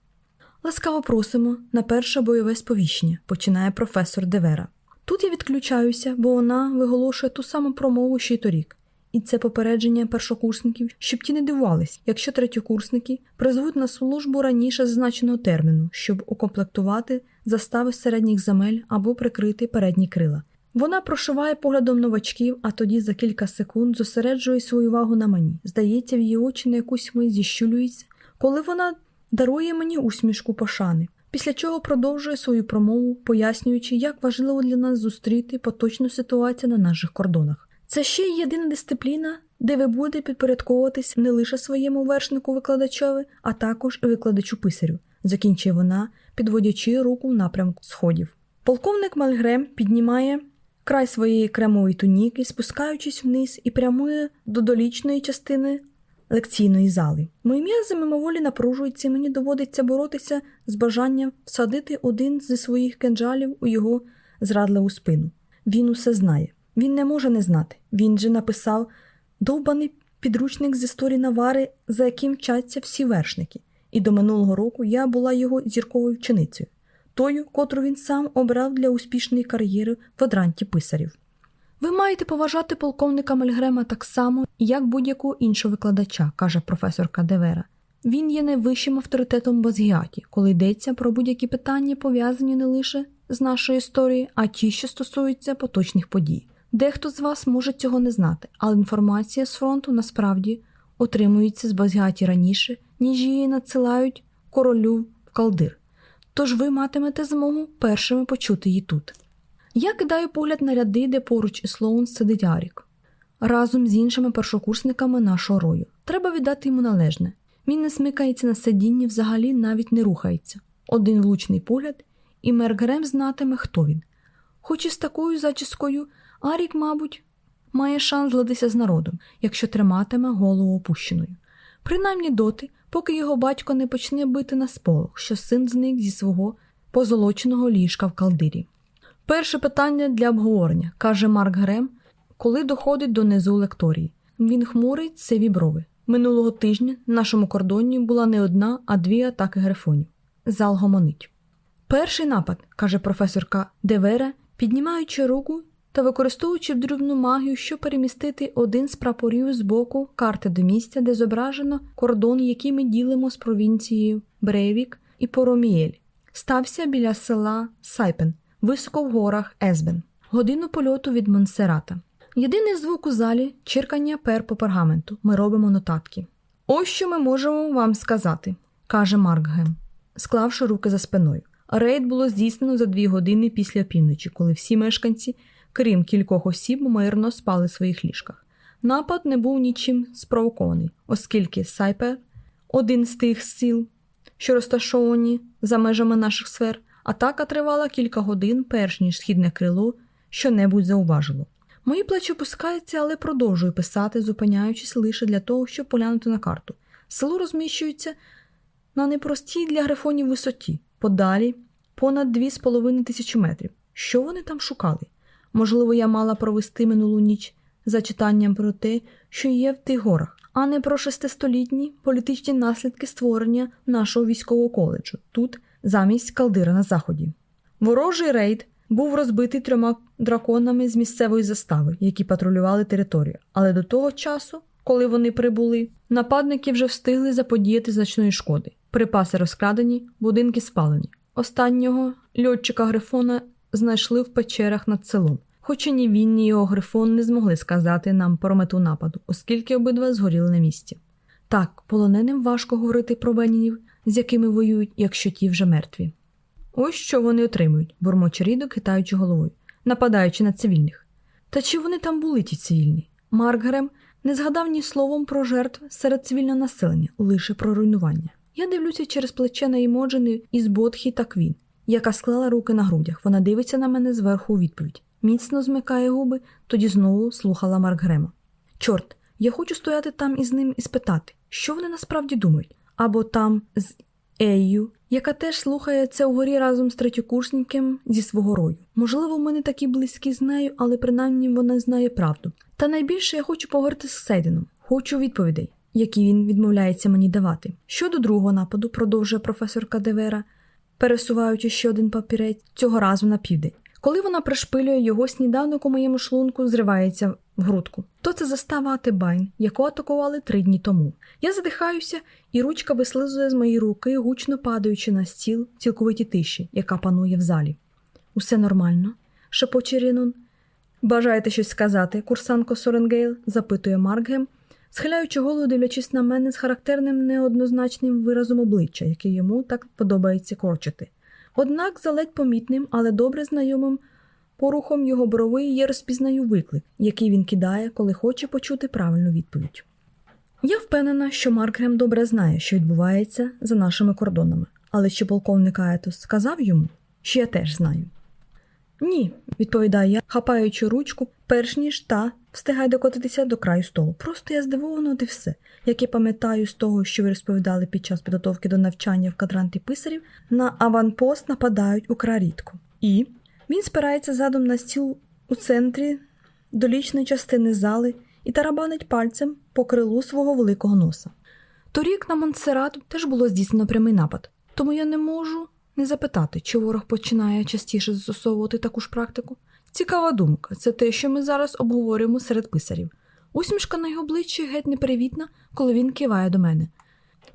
Ласкаво просимо на перше бойове сповіщення, починає професор Девера. Тут я відключаюся, бо вона виголошує ту саму промову, що й торік. І це попередження першокурсників, щоб ті не дивувались, якщо третьокурсники призвуть на службу раніше зазначеного терміну, щоб укомплектувати застави середніх земель або прикрити передні крила. Вона прошиває поглядом новачків, а тоді за кілька секунд зосереджує свою увагу на мені. Здається, в її очі на якусь мить зіщулюється, коли вона дарує мені усмішку пошани, після чого продовжує свою промову, пояснюючи, як важливо для нас зустріти поточну ситуацію на наших кордонах. Це ще й єдина дисципліна, де ви будете підпорядковуватись не лише своєму вершнику викладачові, а також викладачу писарю, закінчує вона, підводячи руку в напрямку сходів. Полковник Мальгрем піднімає край своєї кремової туніки, спускаючись вниз і прямує до долічної частини лекційної зали. Мої м'язи мимоволі напружуються, і мені доводиться боротися з бажанням всадити один зі своїх кинджалів у його зрадливу спину. Він усе знає. Він не може не знати. Він же написав довбаний підручник з історії Навари, за яким вчаться всі вершники, і до минулого року я була його зірковою вченицею, тою, котру він сам обрав для успішної кар'єри в квадранті писарів. Ви маєте поважати полковника Мельгрема так само, як будь-якого іншого викладача, каже професорка Девера. Він є найвищим авторитетом Базгіаті, коли йдеться про будь-які питання, пов'язані не лише з нашою історією, а ті, що стосуються поточних подій. Дехто з вас може цього не знати, але інформація з фронту насправді отримується з Базгіаті раніше, ніж її надсилають королю в калдир. Тож ви матимете змогу першими почути її тут. Я кидаю погляд на ряди, де поруч із Слоун сидить Арік. Разом з іншими першокурсниками нашого рою. Треба віддати йому належне. Він не смикається на сидінні, взагалі навіть не рухається. Один влучний погляд, і Мергрем знатиме, хто він. Хоч і з такою зачіскою, Арік, мабуть, має шанс зладитися з народом, якщо триматиме голову опущеною. Принаймні доти, поки його батько не почне бити на сполох, що син зник зі свого позолоченого ліжка в калдирі. Перше питання для обговорення, каже Марк Грем, коли доходить до низу лекторії. Він хмурить сиві брови. Минулого тижня на нашому кордоні була не одна, а дві атаки грифонів. Зал гомонить. Перший напад, каже професорка Девера, піднімаючи руку та використовуючи дрібну магію, щоб перемістити один з прапорів з боку карти до місця, де зображено кордон, який ми ділимо з провінцією Брейвік і Поромієль, стався біля села Сайпен високо в горах Есбен, годину польоту від Монсерата. Єдиний звук у залі чиркання пер по пергаменту. Ми робимо нотатки. Ось що ми можемо вам сказати, каже Маркгем, склавши руки за спиною. Рейд було здійснено за дві години після півночі, коли всі мешканці, крім кількох осіб, мирно спали в своїх ліжках. Напад не був нічим спровокований, оскільки Сайпер, один з тих сіл, що розташовані за межами наших сфер, Атака тривала кілька годин, перш ніж східне крило що-небудь зауважило. Мої плечі опускаються, але продовжую писати, зупиняючись лише для того, щоб поглянути на карту. Село розміщується на непростій для грифонів висоті, подалі понад 2,5 тисячі метрів. Що вони там шукали? Можливо, я мала провести минулу ніч за читанням про те, що є в тих горах, а не про шестистолітні політичні наслідки створення нашого військового коледжу. Тут замість калдира на заході. Ворожий рейд був розбитий трьома драконами з місцевої застави, які патрулювали територію, але до того часу, коли вони прибули, нападники вже встигли заподіяти значної шкоди. Припаси розкрадені, будинки спалені. Останнього льотчика Грифона знайшли в печерах над селом. Хоча ні він, ні його Грифон не змогли сказати нам про мету нападу, оскільки обидва згоріли на місці. Так, полоненим важко говорити про Бенінів, з якими воюють, якщо ті вже мертві. Ось що вони отримують, бурмоче рідок, хитаючи головою, нападаючи на цивільних. Та чи вони там були ті цивільні? Маркгрем не згадав ні словом про жертв серед цивільного населення, лише про руйнування. Я дивлюся через плече на імоджени із Бодхі та Квін, яка склала руки на грудях. Вона дивиться на мене зверху у відповідь. Міцно змикає губи, тоді знову слухала Маркгрема. Чорт, я хочу стояти там із ним і спитати, що вони насправді думають або там з Ею, яка теж слухає це угорі разом з третьокурсником зі свого рою. Можливо, ми не такі близькі з нею, але принаймні вона знає правду. Та найбільше я хочу поговорити з Сейденом, хочу відповідей, які він відмовляється мені давати. Щодо другого нападу, продовжує професорка Девера, пересуваючи ще один папірець цього разу на південь. Коли вона пришпилює його сніданок у моєму шлунку, зривається в грудку. То це застава Атебайн, яку атакували три дні тому. Я задихаюся, і ручка вислизує з моєї руки, гучно падаючи на стіл в цілковитій тиші, яка панує в залі. Усе нормально, шепоче Рінон. Бажаєте щось сказати, курсантко Соренгейл? запитує Маркгрем, схиляючи голову, дивлячись на мене з характерним неоднозначним виразом обличчя, який йому так подобається корчити. Однак, за ледь помітним, але добре знайомим порухом його брови я розпізнаю виклик, який він кидає, коли хоче почути правильну відповідь. Я впевнена, що Маркрем добре знає, що відбувається за нашими кордонами, але чи полковник Аетос сказав йому, що я теж знаю. Ні, відповідаю я, хапаючи ручку, перш ніж та встигає докотитися до краю столу. Просто я здивована от і все. Як я пам'ятаю з того, що ви розповідали під час підготовки до навчання в кадранті писарів, на аванпост нападають украй рідко. І він спирається задом на стіл у центрі долічної частини зали і тарабанить пальцем по крилу свого великого носа. Торік на Монсерат теж було здійснено прямий напад, тому я не можу не запитати, чи ворог починає частіше застосовувати таку ж практику. Цікава думка це те, що ми зараз обговорюємо серед писарів. Усмішка на його обличчі геть непривітна, коли він киває до мене.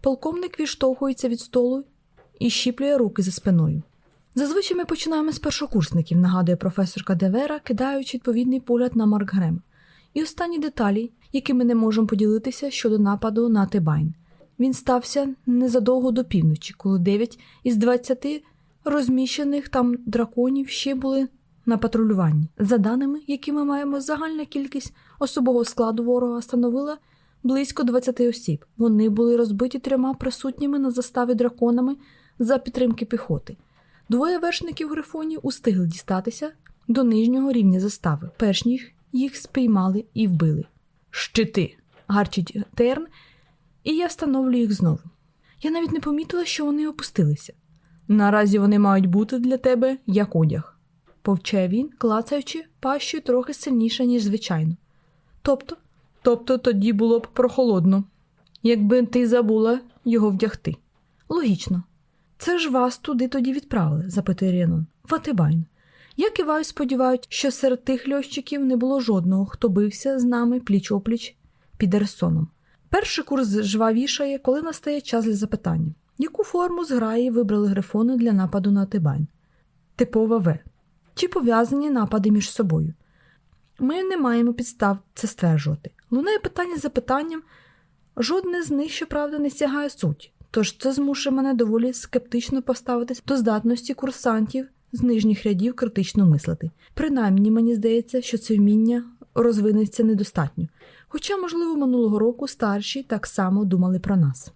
Полковник відштовхується від столу і щіплює руки за спиною. Зазвичай ми починаємо з першокурсників, нагадує професорка Девера, кидаючи відповідний погляд на Марк Грем. І останні деталі, які ми не можемо поділитися щодо нападу на Тибайн. Він стався незадовго до півночі, коли 9 із 20 розміщених там драконів ще були на патрулюванні. За даними, які ми маємо, загальна кількість особового складу ворога становила близько 20 осіб. Вони були розбиті трьома присутніми на заставі драконами за підтримки піхоти. Двоє вершників грифонів устигли дістатися до нижнього рівня застави, перш ніж їх спіймали і вбили. Щити! гарчить терн, і я встановлю їх знову. Я навіть не помітила, що вони опустилися. Наразі вони мають бути для тебе як одяг, повчає він, клацаючи пащою трохи сильніше, ніж звичайно. Тобто, тобто тоді було б прохолодно, якби ти забула його вдягти. Логічно. Це ж вас туди тоді відправили, запитує Ренон. Ватибайн. Я киваю, сподіваюся, що серед тих льотчиків не було жодного, хто бився з нами пліч опліч під Ерсоном. Перший курс жвавішає, коли настає час для запитання. Яку форму зграї вибрали грифони для нападу на Тибайн? Типова В. Чи пов'язані напади між собою? Ми не маємо підстав це стверджувати. Лунає питання за питанням, жодне з них, щоправда, не сягає суті. Тож це змушує мене доволі скептично поставитись до здатності курсантів з нижніх рядів критично мислити. Принаймні, мені здається, що це вміння розвинеться недостатньо. Хоча, можливо, минулого року старші так само думали про нас.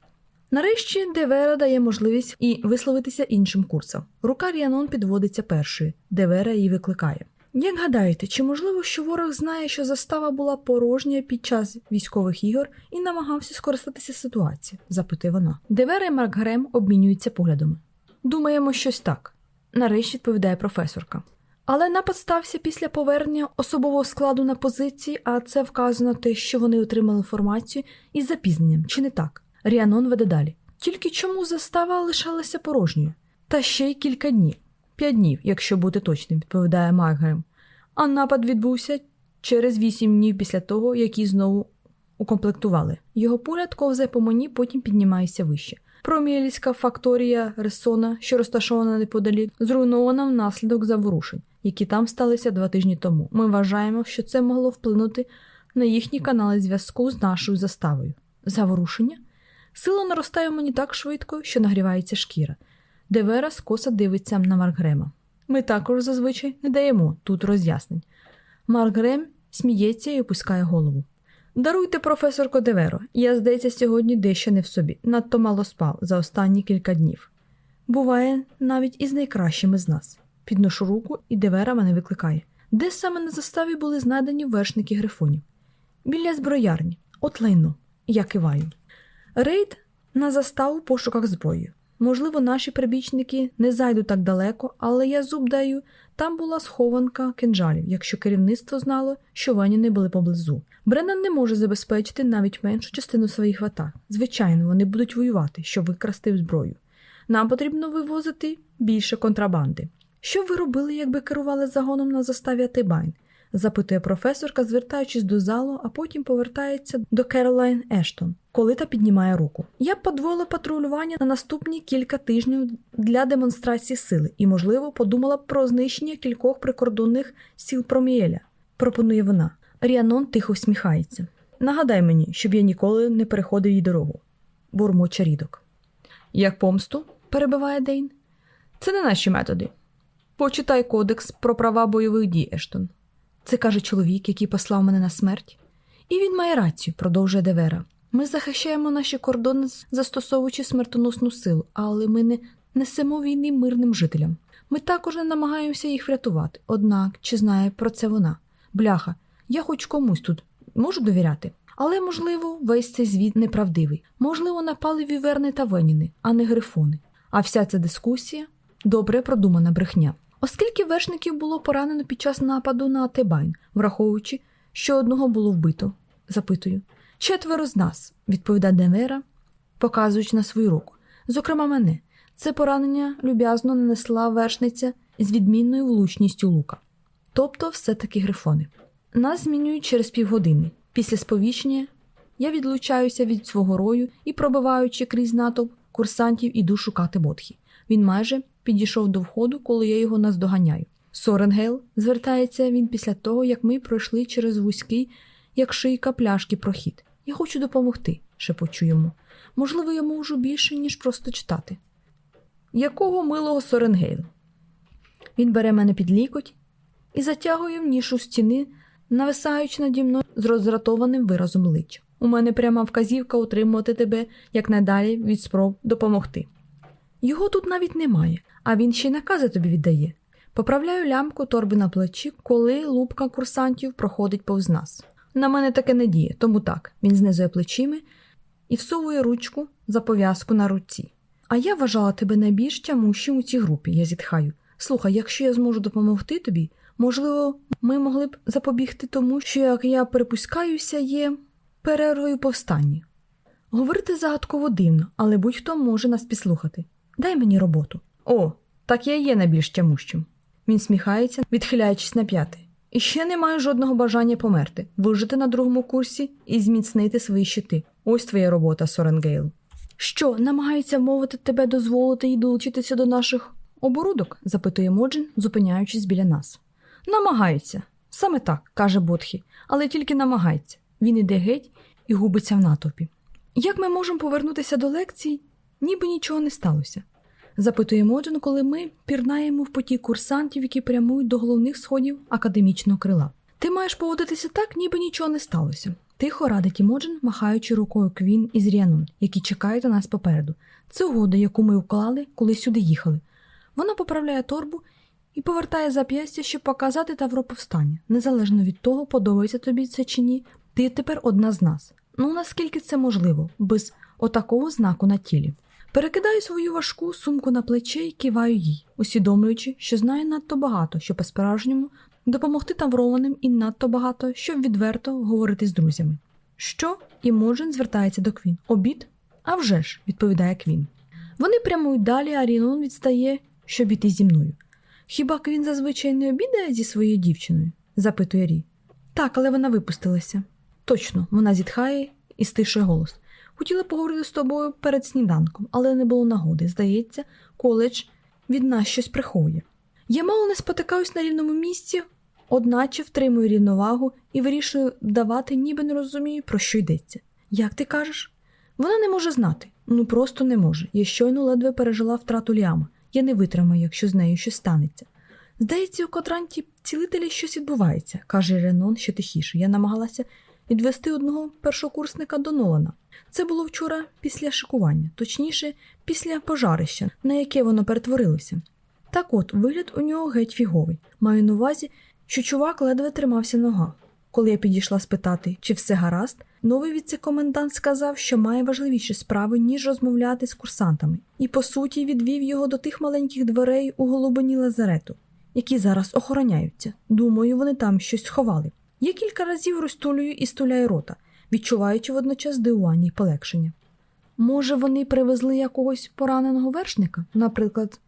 Нарешті Девера дає можливість і висловитися іншим курсам. Рука Ріанон підводиться першою, Девера її викликає. Як гадаєте, чи можливо, що ворог знає, що застава була порожня під час військових ігор і намагався скористатися ситуацією? запитує вона. Девера і Марк Грем обмінюються поглядами. Думаємо, щось так. Нарешті відповідає професорка. Але напад стався після повернення особового складу на позиції, а це вказано те, що вони отримали інформацію із запізненням, чи не так? Ріанон веде далі. Тільки чому застава лишалася порожньою? Та ще й кілька днів. П'ять днів, якщо бути точним, відповідає Маргрем. А напад відбувся через вісім днів після того, як її знову укомплектували. Його погляд ковзає по мені, потім піднімається вище. Проміельська факторія Ресона, що розташована неподалік, зруйнована внаслідок заворушень, які там сталися два тижні тому. Ми вважаємо, що це могло вплинути на їхні канали зв'язку з нашою заставою. Заворушення? Сила наростає в мені так швидко, що нагрівається шкіра. Девера скоса дивиться на Маркгрема. Ми також зазвичай не даємо тут роз'яснень. Маркгрем сміється і опускає голову. Даруйте, професорко Деверо, я, здається, сьогодні дещо не в собі, надто мало спав за останні кілька днів. Буває навіть із найкращими з нас. Підношу руку, і Девера мене викликає. Де саме на заставі були знайдені вершники грифонів? Біля зброярні, от лайно. Я киваю. Рейд на заставу в пошуках зброї. Можливо, наші прибічники не зайдуть так далеко, але я зуб даю, там була схованка кинджалів, якщо керівництво знало, що вані не були поблизу. Бреннан не може забезпечити навіть меншу частину своїх атак. Звичайно, вони будуть воювати, щоб викрасти зброю. Нам потрібно вивозити більше контрабанди. Що ви робили, якби керували загоном на заставі Атибайн? запитує професорка, звертаючись до залу, а потім повертається до Керолайн Ештон, коли та піднімає руку. Я подвоїла патрулювання на наступні кілька тижнів для демонстрації сили і, можливо, подумала б про знищення кількох прикордонних сіл Промієля. пропонує вона. Ріанон тихо всміхається. Нагадай мені, щоб я ніколи не переходив їй дорогу. Бурмоче рідок. Як помсту, перебиває Дейн. Це не наші методи. Почитай кодекс про права бойових дій, Ештон. Це каже чоловік, який послав мене на смерть. І він має рацію, продовжує Девера. Ми захищаємо наші кордони, застосовуючи смертоносну силу, але ми не несемо війни мирним жителям. Ми також не намагаємося їх врятувати. Однак, чи знає про це вона? Бляха, я хоч комусь тут можу довіряти. Але, можливо, весь цей звіт неправдивий. Можливо, напали віверни та веніни, а не грифони. А вся ця дискусія добре продумана брехня. Оскільки вершників було поранено під час нападу на Атебайн, враховуючи, що одного було вбито, запитую. Четверо з нас, відповідає Демера, показуючи на свою руку. Зокрема, мене. Це поранення люб'язно нанесла вершниця з відмінною влучністю лука. Тобто, все-таки грифони. Нас змінюють через півгодини. Після сповіщення я відлучаюся від свого рою і, пробиваючи крізь натовп курсантів, іду шукати Ботхі. Він майже підійшов до входу, коли я його наздоганяю. Соренгейл звертається він після того, як ми пройшли через вузький, як шийка пляшки, прохід. Я хочу допомогти, шепочу йому. Можливо, я можу більше, ніж просто читати. Якого милого Соренгейл? Він бере мене під лікоть і затягує в нішу стіни, нависаючи наді мною з роздратованим виразом лича. У мене пряма вказівка утримувати тебе якнайдалі від спроб допомогти. Його тут навіть немає, а він ще й накази тобі віддає. Поправляю лямку торби на плечі, коли лупка курсантів проходить повз нас. На мене таке не діє, тому так, він знизує плечими і всовує ручку за пов'язку на руці. А я вважала тебе найбільш тямущим у цій групі, я зітхаю. Слухай, якщо я зможу допомогти тобі, можливо, ми могли б запобігти тому, що, як я припускаюся, є перервою повстанні. Говорити загадково дивно, але будь-хто може нас підслухати. Дай мені роботу. О, так я є найбільш тямущим. Він сміхається, відхиляючись на п'яти. І ще не маю жодного бажання померти, вижити на другому курсі і зміцнити свої щити. Ось твоя робота, Соренгейл. Що, намагаються мовити тебе дозволити і долучитися до наших оборудок? запитує Моджин, зупиняючись біля нас. Намагаються. Саме так, каже Ботхі, але тільки намагається. Він іде геть і губиться в натовпі. Як ми можемо повернутися до лекцій, ніби нічого не сталося? запитує Моджин, коли ми пірнаємо в потік курсантів, які прямують до головних сходів академічного крила. Ти маєш поводитися так, ніби нічого не сталося. Тихо радить Імоджин, махаючи рукою Квін із Ріанун, які чекають на нас попереду. Це угода, яку ми вклали, коли сюди їхали. Вона поправляє торбу і повертає зап'ястя, щоб показати тавро повстання. Незалежно від того, подобається тобі це чи ні, ти тепер одна з нас. Ну наскільки це можливо, без отакого знаку на тілі. Перекидаю свою важку сумку на плече і киваю їй, усвідомлюючи, що знаю надто багато, щоб по-справжньому допомогти таврованим і надто багато, щоб відверто говорити з друзями. Що? І Моджин звертається до Квін. Обід? «А вже ж», – відповідає Квін. Вони прямують далі, а Рінон відстає, щоб іти зі мною. Хіба Квін зазвичай не обідає зі своєю дівчиною? запитує Рі. Так, але вона випустилася. Точно, вона зітхає і стишує голос. Хотіла поговорити з тобою перед сніданком, але не було нагоди. Здається, коледж від нас щось приховує. Я мало не спотикаюсь на рівному місці, одначе втримую рівновагу і вирішую вдавати, ніби не розумію, про що йдеться. Як ти кажеш? Вона не може знати. Ну просто не може. Я щойно ледве пережила втрату Ліама. Я не витримаю, якщо з нею щось станеться. Здається, у котранті цілителі щось відбувається, каже Ренон ще тихіше. Я намагалася відвести одного першокурсника до Нолана. Це було вчора після шикування, точніше, після пожарища, на яке воно перетворилося. Так от, вигляд у нього геть фіговий. Маю на увазі, що чувак ледве тримався на ногах. Коли я підійшла спитати, чи все гаразд, новий віце-комендант сказав, що має важливіші справи, ніж розмовляти з курсантами, і, по суті, відвів його до тих маленьких дверей у голубині лазарету, які зараз охороняються. Думаю, вони там щось сховали. Я кілька разів розтулюю і стуляю рота, відчуваючи водночас здивування і полегшення. Може, вони привезли якогось пораненого вершника, наприклад,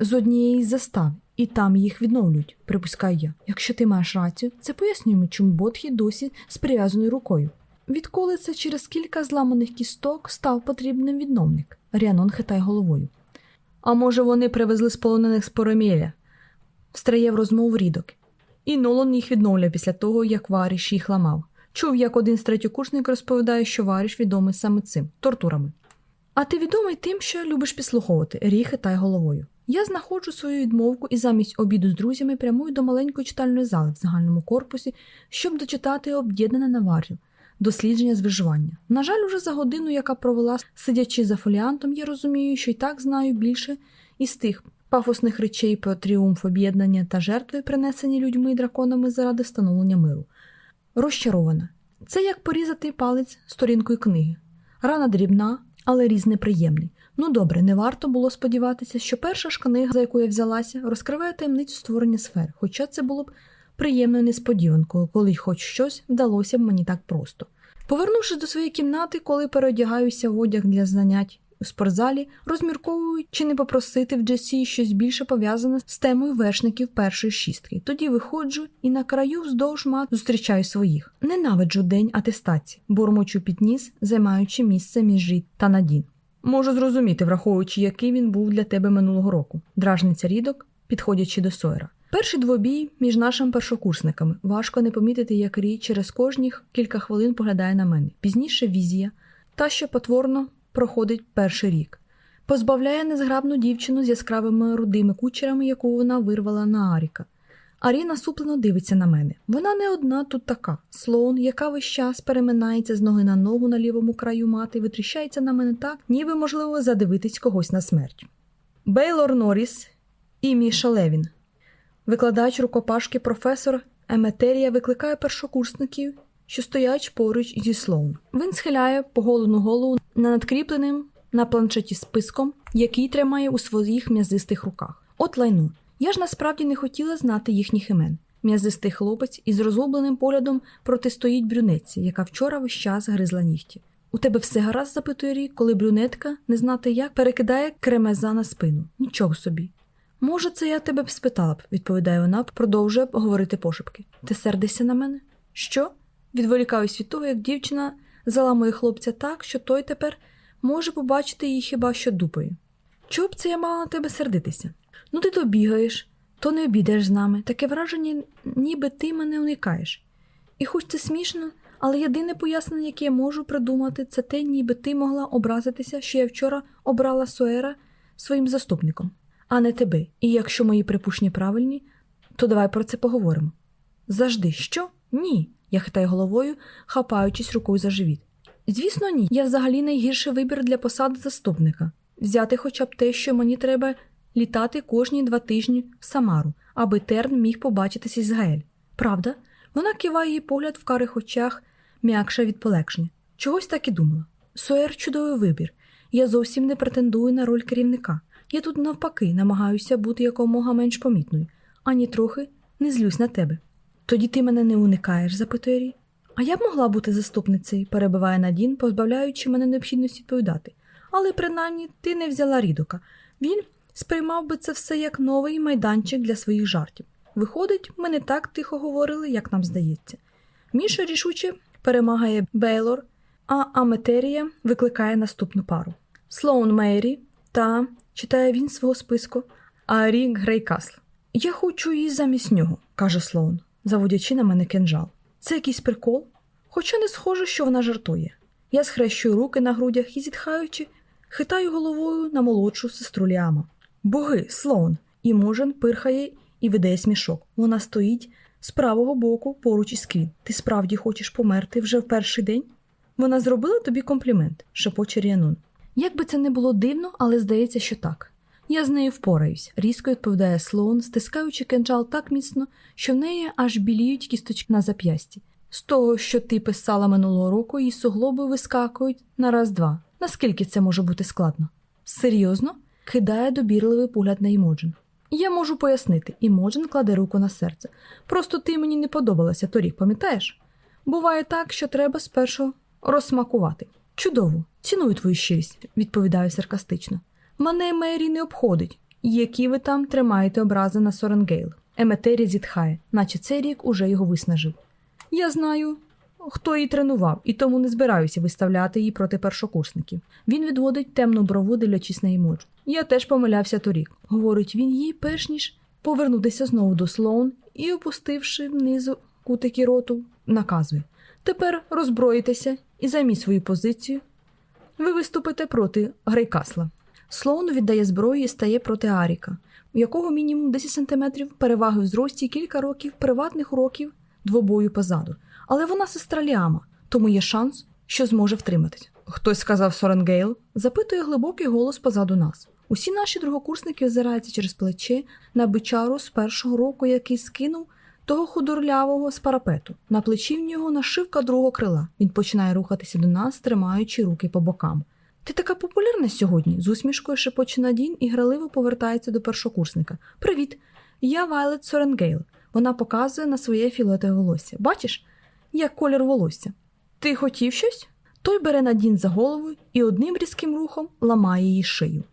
з однієї з застав, і там їх відновлюють, припускаю я. Якщо ти маєш рацію, це пояснює, чому Ботхі досі з прив'язаною рукою. Відколи це через кілька зламаних кісток став потрібним відновник, Ріанон хитає головою. А може, вони привезли з полонених з Поромєля? Встрає в розмову рідок. І Нолан їх відновлює після того, як Варіш їх ламав. Чув, як один з розповідає, що Варіш відомий саме цим тортурами. А ти відомий тим, що любиш підслуховувати, рій хитай головою. Я знаходжу свою відмовку і замість обіду з друзями прямую до маленької читальної зали в загальному корпусі, щоб дочитати об'єднане наварів, дослідження з виживання. На жаль, уже за годину, яка провела, сидячи за фоліантом, я розумію, що й так знаю більше із тих пафосних речей про тріумф об'єднання та жертви, принесені людьми і драконами заради встановлення миру. Розчарована. Це як порізати палець сторінкою книги. Рана дрібна, але різ неприємний. Ну добре, не варто було сподіватися, що перша ж книга, за яку я взялася, розкриває таємницю створення сфер, хоча це було б приємною несподіванкою, коли хоч щось вдалося б мені так просто. Повернувшись до своєї кімнати, коли переодягаюся в одяг для занять у спортзалі, розмірковую чи не попросити в Джесі щось більше пов'язане з темою вершників першої шістки. Тоді виходжу і на краю вздовж мат зустрічаю своїх. Ненавиджу день атестації, бурмочу під ніс, займаючи місце між жит та надін. Можу зрозуміти, враховуючи, який він був для тебе минулого року. Дражниця рідок, підходячи до Сойера. Перший двобій між нашими першокурсниками. Важко не помітити, як Рій через кожні кілька хвилин поглядає на мене. Пізніше візія, та що потворно проходить перший рік. Позбавляє незграбну дівчину з яскравими рудими кучерами, яку вона вирвала на Аріка. Арі насуплено дивиться на мене. Вона не одна тут така. Слоун, яка весь час переминається з ноги на ногу на лівому краю мати, витріщається на мене так, ніби можливо задивитись когось на смерть. Бейлор Норріс і Міша Левін. Викладач рукопашки професор Еметерія викликає першокурсників, що стоять поруч зі Слоун. Він схиляє поголену голову на надкріпленим на планшеті списком, який тримає у своїх м'язистих руках. От лайну. Я ж насправді не хотіла знати їхніх імен. М'язистий хлопець із розгубленим поглядом протистоїть брюнетці, яка вчора весь час гризла нігті. У тебе все гаразд, запитує рік, коли брюнетка, не знати як, перекидає кремеза на спину. Нічого собі. Може, це я тебе б спитала б, відповідає вона, продовжує говорити пошепки. Ти сердишся на мене? Що? Відволікаюсь від того, як дівчина заламує хлопця так, що той тепер може побачити її хіба що дупою. Чого б це я мала на тебе сердитися? Ну, ти то бігаєш, то не обідаєш з нами, таке враження, ніби ти мене уникаєш. І хоч це смішно, але єдине пояснення, яке я можу придумати, це те, ніби ти могла образитися, що я вчора обрала Суера своїм заступником, а не тебе. І якщо мої припущення правильні, то давай про це поговоримо. Завжди, що? Ні. Я хитаю головою, хапаючись рукою за живіт. Звісно, ні. Я взагалі найгірший вибір для посади заступника взяти хоча б те, що мені треба літати кожні два тижні в Самару, аби Терн міг побачитися з Гаель. Правда? Вона киває її погляд в карих очах, м'якша від полегшення. Чогось так і думала. Соєр чудовий вибір. Я зовсім не претендую на роль керівника. Я тут, навпаки, намагаюся бути якомога менш помітною, ані трохи не злюсь на тебе. Тоді ти мене не уникаєш, запитує Рі. А я б могла бути заступницею, перебиває Надін, позбавляючи мене необхідності відповідати. Але принаймні ти не взяла рідока. Він сприймав би це все як новий майданчик для своїх жартів. Виходить, ми не так тихо говорили, як нам здається. Міша рішуче перемагає Бейлор, а Аметерія викликає наступну пару. Слоун Мейрі, та читає він зі свого списку Арі Грейкасл. Я хочу її замість нього, каже Слоун, заводячи на мене кинджал. Це якийсь прикол? Хоча не схоже, що вона жартує. Я схрещую руки на грудях і, зітхаючи, хитаю головою на молодшу сестру Ліама. Боги, слон, і можен пирхає і видає смішок. Вона стоїть з правого боку поруч із Квін. Ти справді хочеш померти вже в перший день? Вона зробила тобі комплімент, шепоче Ріанун. Як би це не було дивно, але здається, що так. Я з нею впораюсь, різко відповідає слон, стискаючи кинджал так міцно, що в неї аж біліють кісточки на зап'ясті. З того, що ти писала минулого року, її суглоби вискакують на раз-два. Наскільки це може бути складно? Серйозно? Кидає допитливий погляд на Імоджен. Я можу пояснити, Імоджен кладе руку на серце. Просто ти мені не подобалася торік, пам'ятаєш? Буває так, що треба спершу розсмакувати. Чудово, ціную твою щирість, відповідаю саркастично. Мене, Мейрі, не обходить, які ви там тримаєте образи на Соренгейл. Еметеріо зітхає, наче цей рік уже його виснажив. Я знаю, хто її тренував, і тому не збираюся виставляти її проти першокурсників. Він відводить темну брову, дивлячись на Імоджу. Я теж помилявся торік, говорить він їй, перш ніж повернутися знову до Слоун і, опустивши внизу кутики роту, наказує Тепер роззброїтеся і займіть свою позицію. Ви виступите проти Грейкасла. Слоун віддає зброю і стає проти Аріка, у якого мінімум 10 см переваги в зрості і кілька років приватних уроків двобою позаду. Але вона сестра Ліама, тому є шанс, що зможе втриматись. Хтось сказав Соренгейл, запитує глибокий голос позаду нас. Усі наші другокурсники озираються через плече на бичару з першого року, який скинув того худорлявого з парапету. На плечі в нього нашивка другого крила. Він починає рухатися до нас, тримаючи руки по бокам. Ти така популярна сьогодні, з усмішкою шепоче Надін і грайливо повертається до першокурсника. Привіт, я Вайлет Соренгейл. Вона показує на своє фіолетове волосся. Бачиш, який колір волосся. Ти хотів щось? Той бере Надін за голову і одним різким рухом ламає її шию.